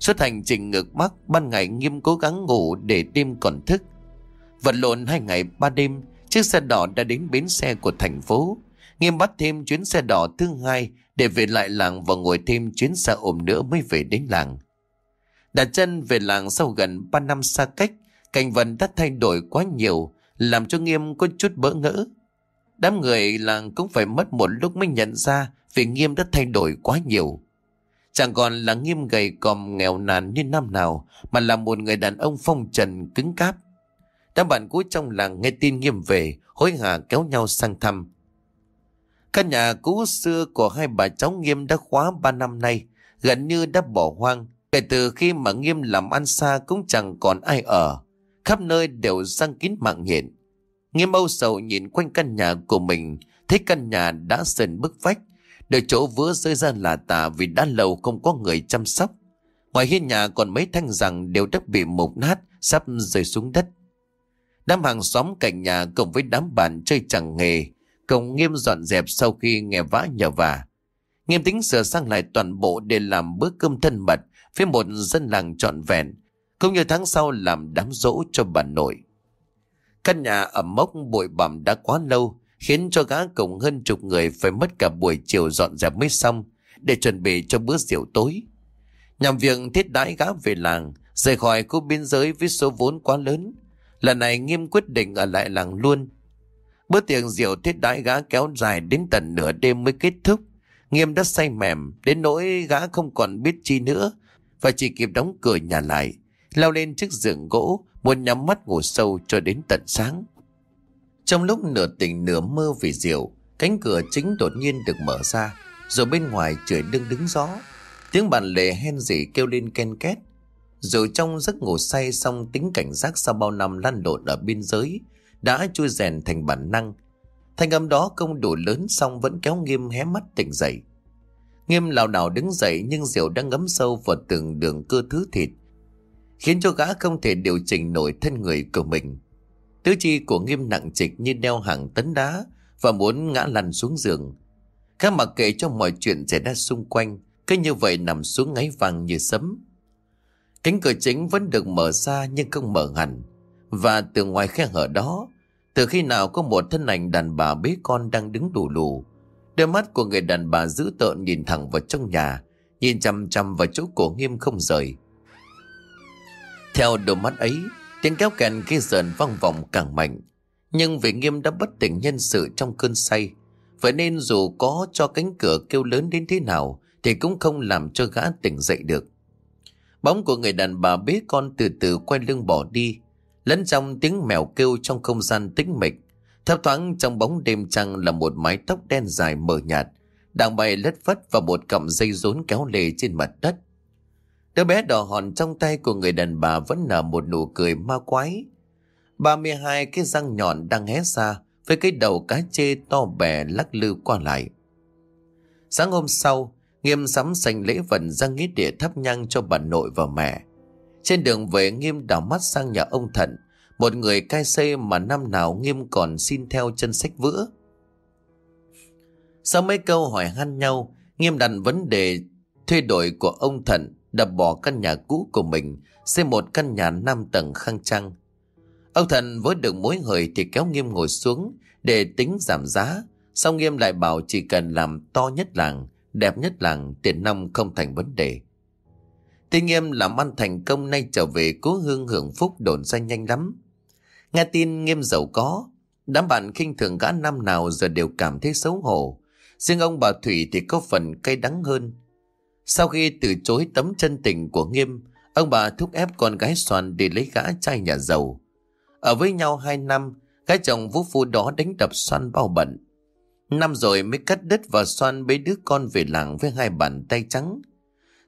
Suốt hành trình ngược bắc, ban ngày nghiêm cố gắng ngủ để đêm còn thức. Vật lộn hai ngày ba đêm, chiếc xe đỏ đã đến bến xe của thành phố. Nghiêm bắt thêm chuyến xe đỏ thứ hai để về lại làng và ngồi thêm chuyến xe ôm nữa mới về đến làng. Đặt chân về làng sau gần 3 năm xa cách, cảnh vật đã thay đổi quá nhiều, làm cho Nghiêm có chút bỡ ngỡ. Đám người làng cũng phải mất một lúc mới nhận ra vì Nghiêm đã thay đổi quá nhiều. Chẳng còn là Nghiêm gầy còm nghèo nàn như năm nào mà là một người đàn ông phong trần cứng cáp. Đám bạn cũ trong làng nghe tin Nghiêm về hối hả kéo nhau sang thăm. Căn nhà cũ xưa của hai bà cháu Nghiêm đã khóa ba năm nay, gần như đã bỏ hoang. Kể từ khi mà Nghiêm làm ăn xa cũng chẳng còn ai ở khắp nơi đều răng kín mạng hiện Nghiêm âu sầu nhìn quanh căn nhà của mình, thấy căn nhà đã sần bức vách, được chỗ vữa rơi ra là tà vì đã lâu không có người chăm sóc. Ngoài hiên nhà còn mấy thanh rằng đều đã bị mục nát, sắp rơi xuống đất. Đám hàng xóm cạnh nhà cùng với đám bạn chơi chẳng nghề, công nghiêm dọn dẹp sau khi nghe vã nhờ vả. Nghiêm tính sửa sang lại toàn bộ để làm bữa cơm thân mật với một dân làng trọn vẹn, cũng như tháng sau làm đám dỗ cho bà nội. Căn nhà ẩm mốc bụi bặm đã quá lâu, khiến cho gã cổng hơn chục người phải mất cả buổi chiều dọn dẹp mới xong để chuẩn bị cho bữa rượu tối. Nhằm việc thiết đãi gã về làng, rời khỏi khu biên giới với số vốn quá lớn. Lần này nghiêm quyết định ở lại làng luôn. Bữa tiệc rượu thiết đãi gã kéo dài đến tận nửa đêm mới kết thúc. Nghiêm đã say mềm, đến nỗi gã không còn biết chi nữa, và chỉ kịp đóng cửa nhà lại lao lên chiếc giường gỗ, muốn nhắm mắt ngủ sâu cho đến tận sáng. Trong lúc nửa tỉnh nửa mơ vì rượu, cánh cửa chính đột nhiên được mở ra, rồi bên ngoài trời đương đứng gió. Tiếng bàn lề hen dỉ kêu lên ken két. Dù trong giấc ngủ say xong tính cảnh giác sau bao năm lăn lộn ở biên giới, đã chui rèn thành bản năng. Thanh âm đó không đủ lớn xong vẫn kéo nghiêm hé mắt tỉnh dậy. Nghiêm lảo đảo đứng dậy nhưng rượu đang ngấm sâu vào từng đường cơ thứ thịt khiến cho gã không thể điều chỉnh nổi thân người của mình. Tứ chi của nghiêm nặng trịch như đeo hàng tấn đá và muốn ngã lăn xuống giường. Gã mặc kệ cho mọi chuyện xảy ra xung quanh, cứ như vậy nằm xuống ngáy vàng như sấm. Cánh cửa chính vẫn được mở ra nhưng không mở hẳn. Và từ ngoài khe hở đó, từ khi nào có một thân ảnh đàn bà bế con đang đứng đủ lù, đôi mắt của người đàn bà dữ tợn nhìn thẳng vào trong nhà, nhìn chăm chăm vào chỗ cổ nghiêm không rời. Theo đôi mắt ấy, tiếng kéo kèn kia dần vang vọng càng mạnh. Nhưng vì nghiêm đã bất tỉnh nhân sự trong cơn say, Vậy nên dù có cho cánh cửa kêu lớn đến thế nào thì cũng không làm cho gã tỉnh dậy được. Bóng của người đàn bà bế con từ từ quay lưng bỏ đi, lẫn trong tiếng mèo kêu trong không gian tĩnh mịch. Thấp thoáng trong bóng đêm trăng là một mái tóc đen dài mờ nhạt, đang bay lất phất và một cọng dây rốn kéo lê trên mặt đất. Đứa bé đỏ hòn trong tay của người đàn bà vẫn nở một nụ cười ma quái. 32 cái răng nhọn đang hé ra với cái đầu cá chê to bè lắc lư qua lại. Sáng hôm sau, Nghiêm sắm sành lễ vần ra nghĩa địa thắp nhang cho bà nội và mẹ. Trên đường về Nghiêm đảo mắt sang nhà ông Thận, một người cai xây mà năm nào Nghiêm còn xin theo chân sách vữa. Sau mấy câu hỏi han nhau, Nghiêm đặt vấn đề thuê đổi của ông Thận đập bỏ căn nhà cũ của mình, xây một căn nhà năm tầng khang trang. Ông Thận với được mối hời thì kéo Nghiêm ngồi xuống để tính giảm giá, xong Nghiêm lại bảo chỉ cần làm to nhất làng, đẹp nhất làng, tiền năm không thành vấn đề. Tuy Nghiêm làm ăn thành công nay trở về cố hương hưởng phúc đồn ra nhanh lắm. Nghe tin Nghiêm giàu có, đám bạn khinh thường gã năm nào giờ đều cảm thấy xấu hổ. Riêng ông bà Thủy thì có phần cay đắng hơn. Sau khi từ chối tấm chân tình của Nghiêm, ông bà thúc ép con gái xoàn để lấy gã trai nhà giàu. Ở với nhau hai năm, gái chồng vũ phu đó đánh đập xoan bao bận. Năm rồi mới cắt đất và xoan bế đứa con về làng với hai bàn tay trắng.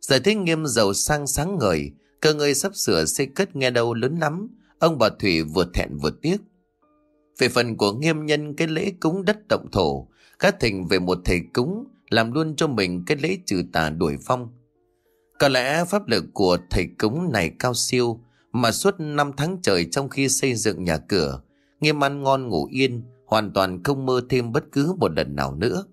Giờ thế Nghiêm giàu sang sáng ngời, cơ người sắp sửa xây cất nghe đâu lớn lắm, ông bà Thủy vừa thẹn vừa tiếc. Về phần của Nghiêm nhân cái lễ cúng đất động thổ, các thỉnh về một thầy cúng, làm luôn cho mình cái lễ trừ tà đuổi phong. Có lẽ pháp lực của thầy cúng này cao siêu, mà suốt năm tháng trời trong khi xây dựng nhà cửa, nghiêm ăn ngon ngủ yên, hoàn toàn không mơ thêm bất cứ một lần nào nữa.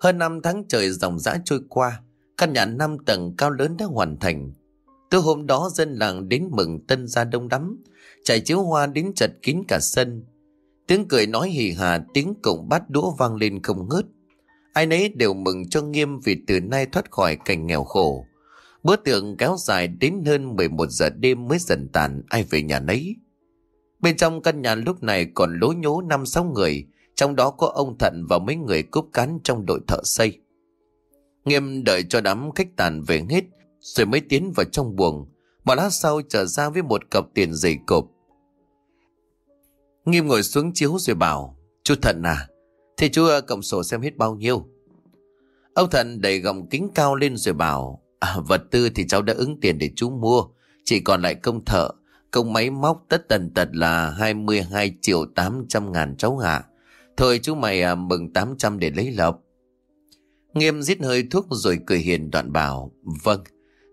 Hơn năm tháng trời dòng dã trôi qua, căn nhà năm tầng cao lớn đã hoàn thành. Từ hôm đó dân làng đến mừng tân gia đông đắm, chạy chiếu hoa đến chật kín cả sân. Tiếng cười nói hì hà, tiếng cổng bát đũa vang lên không ngớt. Ai nấy đều mừng cho nghiêm vì từ nay thoát khỏi cảnh nghèo khổ. Bữa tiệc kéo dài đến hơn 11 giờ đêm mới dần tàn ai về nhà nấy. Bên trong căn nhà lúc này còn lố nhố năm sáu người, trong đó có ông Thận và mấy người cúp cán trong đội thợ xây. Nghiêm đợi cho đám khách tàn về hết, rồi mới tiến vào trong buồng, Mà lát sau trở ra với một cặp tiền dày cộp. Nghiêm ngồi xuống chiếu rồi bảo, chú Thận à, thì chú ờ, cộng sổ xem hết bao nhiêu. Ông Thận đẩy gọng kính cao lên rồi bảo, à, vật tư thì cháu đã ứng tiền để chú mua, chỉ còn lại công thợ, công máy móc tất tần tật là 22 triệu 800 ngàn cháu hạ. Thôi chú mày à, mừng 800 để lấy lộc. Nghiêm giết hơi thuốc rồi cười hiền đoạn bảo, vâng,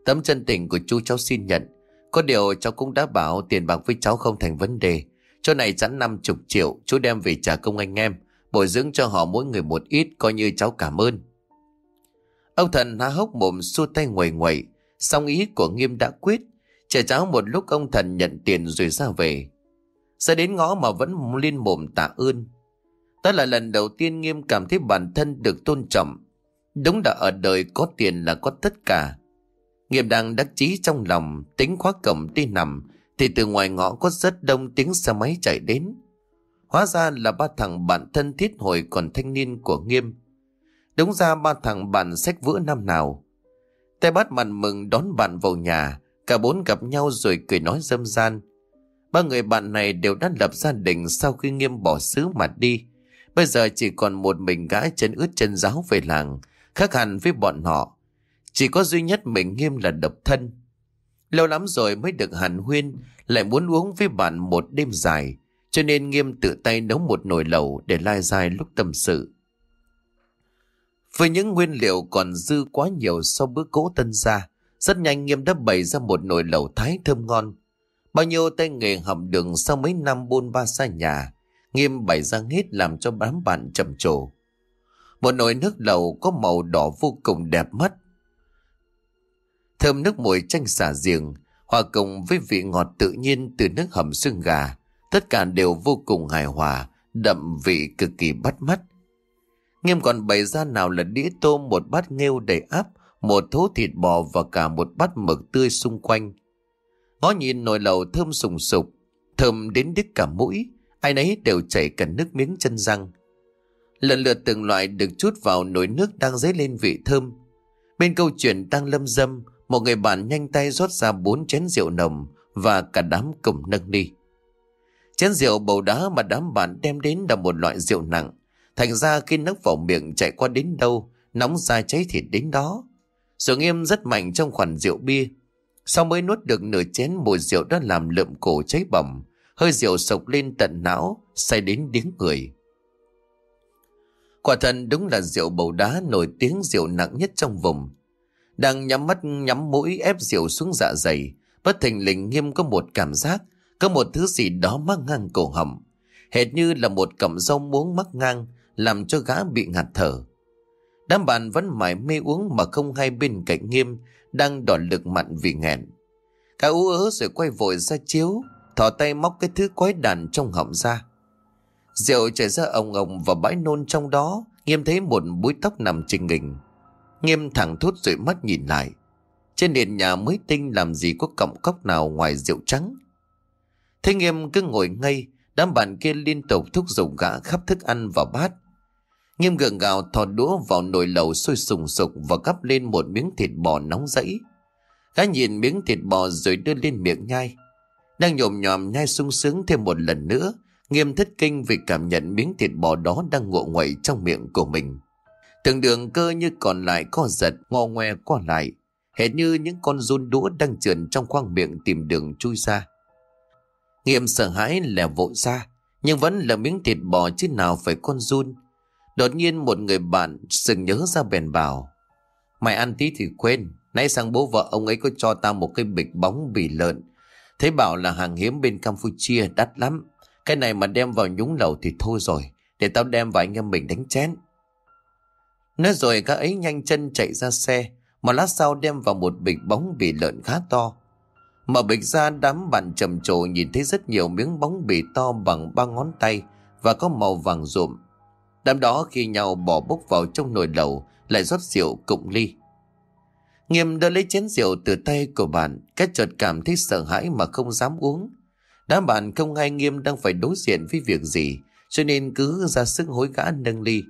tấm chân tình của chú cháu xin nhận. Có điều cháu cũng đã bảo tiền bạc với cháu không thành vấn đề. Chỗ này chẵn 50 triệu, chú đem về trả công anh em, bồi dưỡng cho họ mỗi người một ít, coi như cháu cảm ơn. Ông thần há hốc mồm xua tay nguầy nguầy, song ý của Nghiêm đã quyết, Chờ cháu một lúc ông thần nhận tiền rồi ra về. Ra đến ngõ mà vẫn liên mồm tạ ơn. Đó là lần đầu tiên Nghiêm cảm thấy bản thân được tôn trọng. Đúng là ở đời có tiền là có tất cả. Nghiêm đang đắc chí trong lòng, tính khóa cổng đi nằm, thì từ ngoài ngõ có rất đông tiếng xe máy chạy đến. Hóa ra là ba thằng bạn thân thiết hồi còn thanh niên của Nghiêm. Đúng ra ba thằng bạn sách vữa năm nào. Tay bắt mặt mừng đón bạn vào nhà, Cả bốn gặp nhau rồi cười nói dâm gian. Ba người bạn này đều đã lập gia đình sau khi nghiêm bỏ xứ mặt đi. Bây giờ chỉ còn một mình gái chân ướt chân giáo về làng, khác hẳn với bọn họ. Chỉ có duy nhất mình nghiêm là độc thân. Lâu lắm rồi mới được hàn huyên, lại muốn uống với bạn một đêm dài, cho nên nghiêm tự tay nấu một nồi lẩu để lai dài lúc tâm sự. Với những nguyên liệu còn dư quá nhiều sau bữa cỗ tân gia, rất nhanh Nghiêm đã bày ra một nồi lẩu thái thơm ngon. Bao nhiêu tay nghề hầm đường sau mấy năm buôn ba xa nhà, Nghiêm bày ra hết làm cho bám bạn trầm trồ. Một nồi nước lẩu có màu đỏ vô cùng đẹp mắt. Thơm nước mùi chanh xả giềng, hòa cùng với vị ngọt tự nhiên từ nước hầm xương gà, tất cả đều vô cùng hài hòa, đậm vị cực kỳ bắt mắt. Nghiêm còn bày ra nào là đĩa tôm một bát nghêu đầy áp, một thố thịt bò và cả một bát mực tươi xung quanh. Ngó nhìn nồi lẩu thơm sùng sục, thơm đến đứt cả mũi, ai nấy đều chảy cả nước miếng chân răng. Lần lượt từng loại được chút vào nồi nước đang dấy lên vị thơm. Bên câu chuyện đang lâm dâm, một người bạn nhanh tay rót ra bốn chén rượu nồng và cả đám cùng nâng đi Chén rượu bầu đá mà đám bạn đem đến là một loại rượu nặng. Thành ra khi nấc vào miệng chạy qua đến đâu, nóng ra cháy thịt đến đó. Sự nghiêm rất mạnh trong khoản rượu bia. Sau mới nuốt được nửa chén mùi rượu đã làm lượm cổ cháy bỏng, hơi rượu sộc lên tận não, say đến điếng người. Quả thật đúng là rượu bầu đá nổi tiếng rượu nặng nhất trong vùng. Đang nhắm mắt nhắm mũi ép rượu xuống dạ dày, bất thình lình nghiêm có một cảm giác, có một thứ gì đó mắc ngang cổ họng. Hệt như là một cọng rau muống mắc ngang, làm cho gã bị ngạt thở. Đám bạn vẫn mải mê uống mà không hay bên cạnh nghiêm, đang đỏ lực mặn vì nghẹn. Cả ú ớ rồi quay vội ra chiếu, thỏ tay móc cái thứ quái đàn trong họng ra. Rượu chảy ra ông ông và bãi nôn trong đó, nghiêm thấy một búi tóc nằm trình nghình. Nghiêm thẳng thốt rồi mắt nhìn lại. Trên nền nhà mới tinh làm gì có cọng cốc nào ngoài rượu trắng. Thế nghiêm cứ ngồi ngay, đám bạn kia liên tục thúc giục gã khắp thức ăn vào bát. Nghiêm gượng gạo thò đũa vào nồi lẩu sôi sùng sục và gắp lên một miếng thịt bò nóng rẫy. Gã nhìn miếng thịt bò rồi đưa lên miệng nhai. Đang nhồm nhòm nhai sung sướng thêm một lần nữa, nghiêm thất kinh vì cảm nhận miếng thịt bò đó đang ngộ nguậy trong miệng của mình. Từng đường cơ như còn lại co giật, ngò ngoe qua lại, hệt như những con run đũa đang trườn trong khoang miệng tìm đường chui ra. Nghiêm sợ hãi là vội ra, nhưng vẫn là miếng thịt bò chứ nào phải con run. Đột nhiên một người bạn sừng nhớ ra bèn bảo. Mày ăn tí thì quên, nãy sang bố vợ ông ấy có cho tao một cái bịch bóng bì lợn. Thấy bảo là hàng hiếm bên Campuchia đắt lắm. Cái này mà đem vào nhúng lẩu thì thôi rồi, để tao đem vào anh em mình đánh chén. Nói rồi các ấy nhanh chân chạy ra xe, một lát sau đem vào một bịch bóng bì lợn khá to. Mở bịch ra đám bạn trầm trồ nhìn thấy rất nhiều miếng bóng bì to bằng ba ngón tay và có màu vàng rụm. Đám đó khi nhau bỏ bốc vào trong nồi lẩu lại rót rượu cụng ly. Nghiêm đỡ lấy chén rượu từ tay của bạn, cách chợt cảm thấy sợ hãi mà không dám uống. Đám bạn không hay Nghiêm đang phải đối diện với việc gì, cho nên cứ ra sức hối gã nâng ly.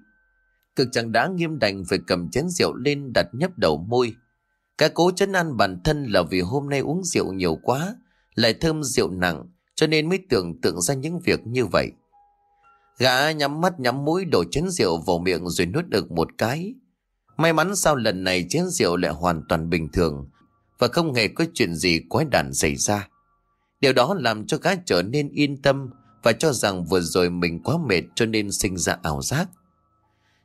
Cực chẳng đã Nghiêm đành phải cầm chén rượu lên đặt nhấp đầu môi. cái cố chấn an bản thân là vì hôm nay uống rượu nhiều quá, lại thơm rượu nặng, cho nên mới tưởng tượng ra những việc như vậy. Gã nhắm mắt nhắm mũi đổ chén rượu vào miệng rồi nuốt được một cái. May mắn sau lần này chén rượu lại hoàn toàn bình thường và không hề có chuyện gì quái đản xảy ra. Điều đó làm cho gã trở nên yên tâm và cho rằng vừa rồi mình quá mệt cho nên sinh ra ảo giác.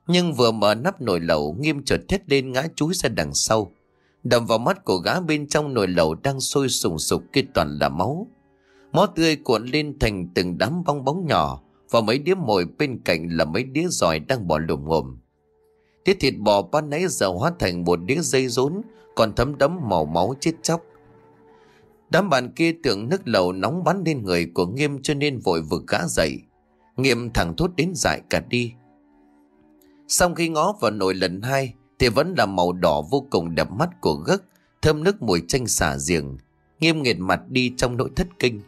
Nhưng vừa mở nắp nồi lẩu, nghiêm chợt thét lên ngã chúi ra đằng sau. Đầm vào mắt của gã bên trong nồi lẩu đang sôi sùng sục kia toàn là máu. Máu tươi cuộn lên thành từng đám bong bóng nhỏ và mấy đĩa mồi bên cạnh là mấy đĩa giỏi đang bỏ lùm ngồm. Tiết thịt bò ban nãy giờ hóa thành một đĩa dây rốn, còn thấm đấm màu máu chết chóc. Đám bạn kia tưởng nước lầu nóng bắn lên người của Nghiêm cho nên vội vực gã dậy. Nghiêm thẳng thốt đến dại cả đi. Sau khi ngó vào nồi lần hai thì vẫn là màu đỏ vô cùng đẹp mắt của gấc, thơm nước mùi chanh xả giềng. Nghiêm nghiệt mặt đi trong nỗi thất kinh.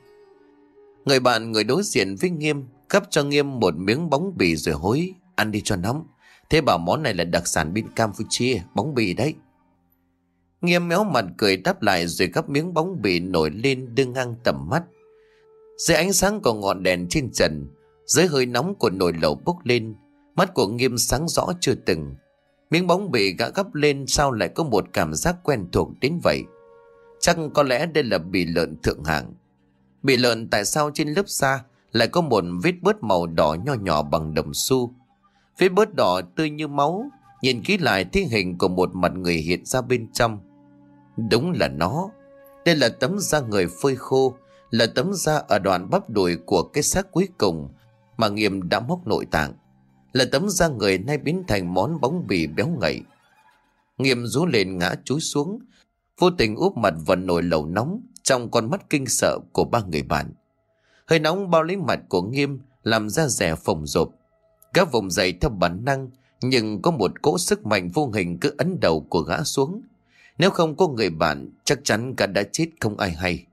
Người bạn người đối diện với Nghiêm Cấp cho Nghiêm một miếng bóng bì rồi hối Ăn đi cho nóng Thế bảo món này là đặc sản bên Campuchia Bóng bì đấy Nghiêm méo mặt cười đáp lại rồi gắp miếng bóng bì nổi lên đương ngang tầm mắt. Dưới ánh sáng của ngọn đèn trên trần, dưới hơi nóng của nồi lẩu bốc lên, mắt của Nghiêm sáng rõ chưa từng. Miếng bóng bì gã gắp lên sao lại có một cảm giác quen thuộc đến vậy. Chắc có lẽ đây là bì lợn thượng hạng. Bì lợn tại sao trên lớp da lại có một vết bớt màu đỏ nho nhỏ bằng đồng xu. Vết bớt đỏ tươi như máu, nhìn kỹ lại thi hình của một mặt người hiện ra bên trong. Đúng là nó. Đây là tấm da người phơi khô, là tấm da ở đoạn bắp đùi của cái xác cuối cùng mà Nghiêm đã móc nội tạng. Là tấm da người nay biến thành món bóng bì béo ngậy. Nghiêm rú lên ngã chúi xuống, vô tình úp mặt vào nồi lẩu nóng trong con mắt kinh sợ của ba người bạn. Hơi nóng bao lấy mặt của Nghiêm làm da rẻ phồng rộp. Các vùng dậy theo bản năng nhưng có một cỗ sức mạnh vô hình cứ ấn đầu của gã xuống. Nếu không có người bạn chắc chắn cả đã chết không ai hay.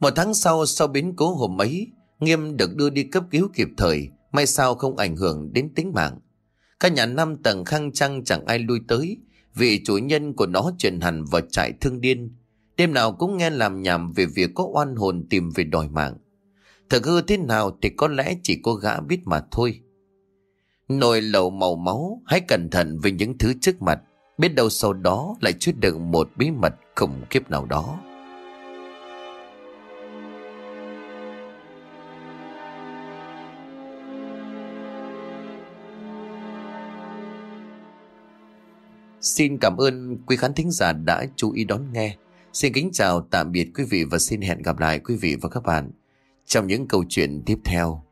Một tháng sau sau biến cố hôm ấy Nghiêm được đưa đi cấp cứu kịp thời may sao không ảnh hưởng đến tính mạng. Căn nhà năm tầng khang trăng chẳng ai lui tới, vì chủ nhân của nó chuyển hẳn vào trại thương điên. Đêm nào cũng nghe làm nhảm về việc có oan hồn tìm về đòi mạng. Thật hư thế nào thì có lẽ chỉ có gã biết mà thôi. Nồi lẩu màu máu, hãy cẩn thận với những thứ trước mặt. Biết đâu sau đó lại chứa đựng một bí mật khủng khiếp nào đó. Xin cảm ơn quý khán thính giả đã chú ý đón nghe. Xin kính chào, tạm biệt quý vị và xin hẹn gặp lại quý vị và các bạn trong những câu chuyện tiếp theo.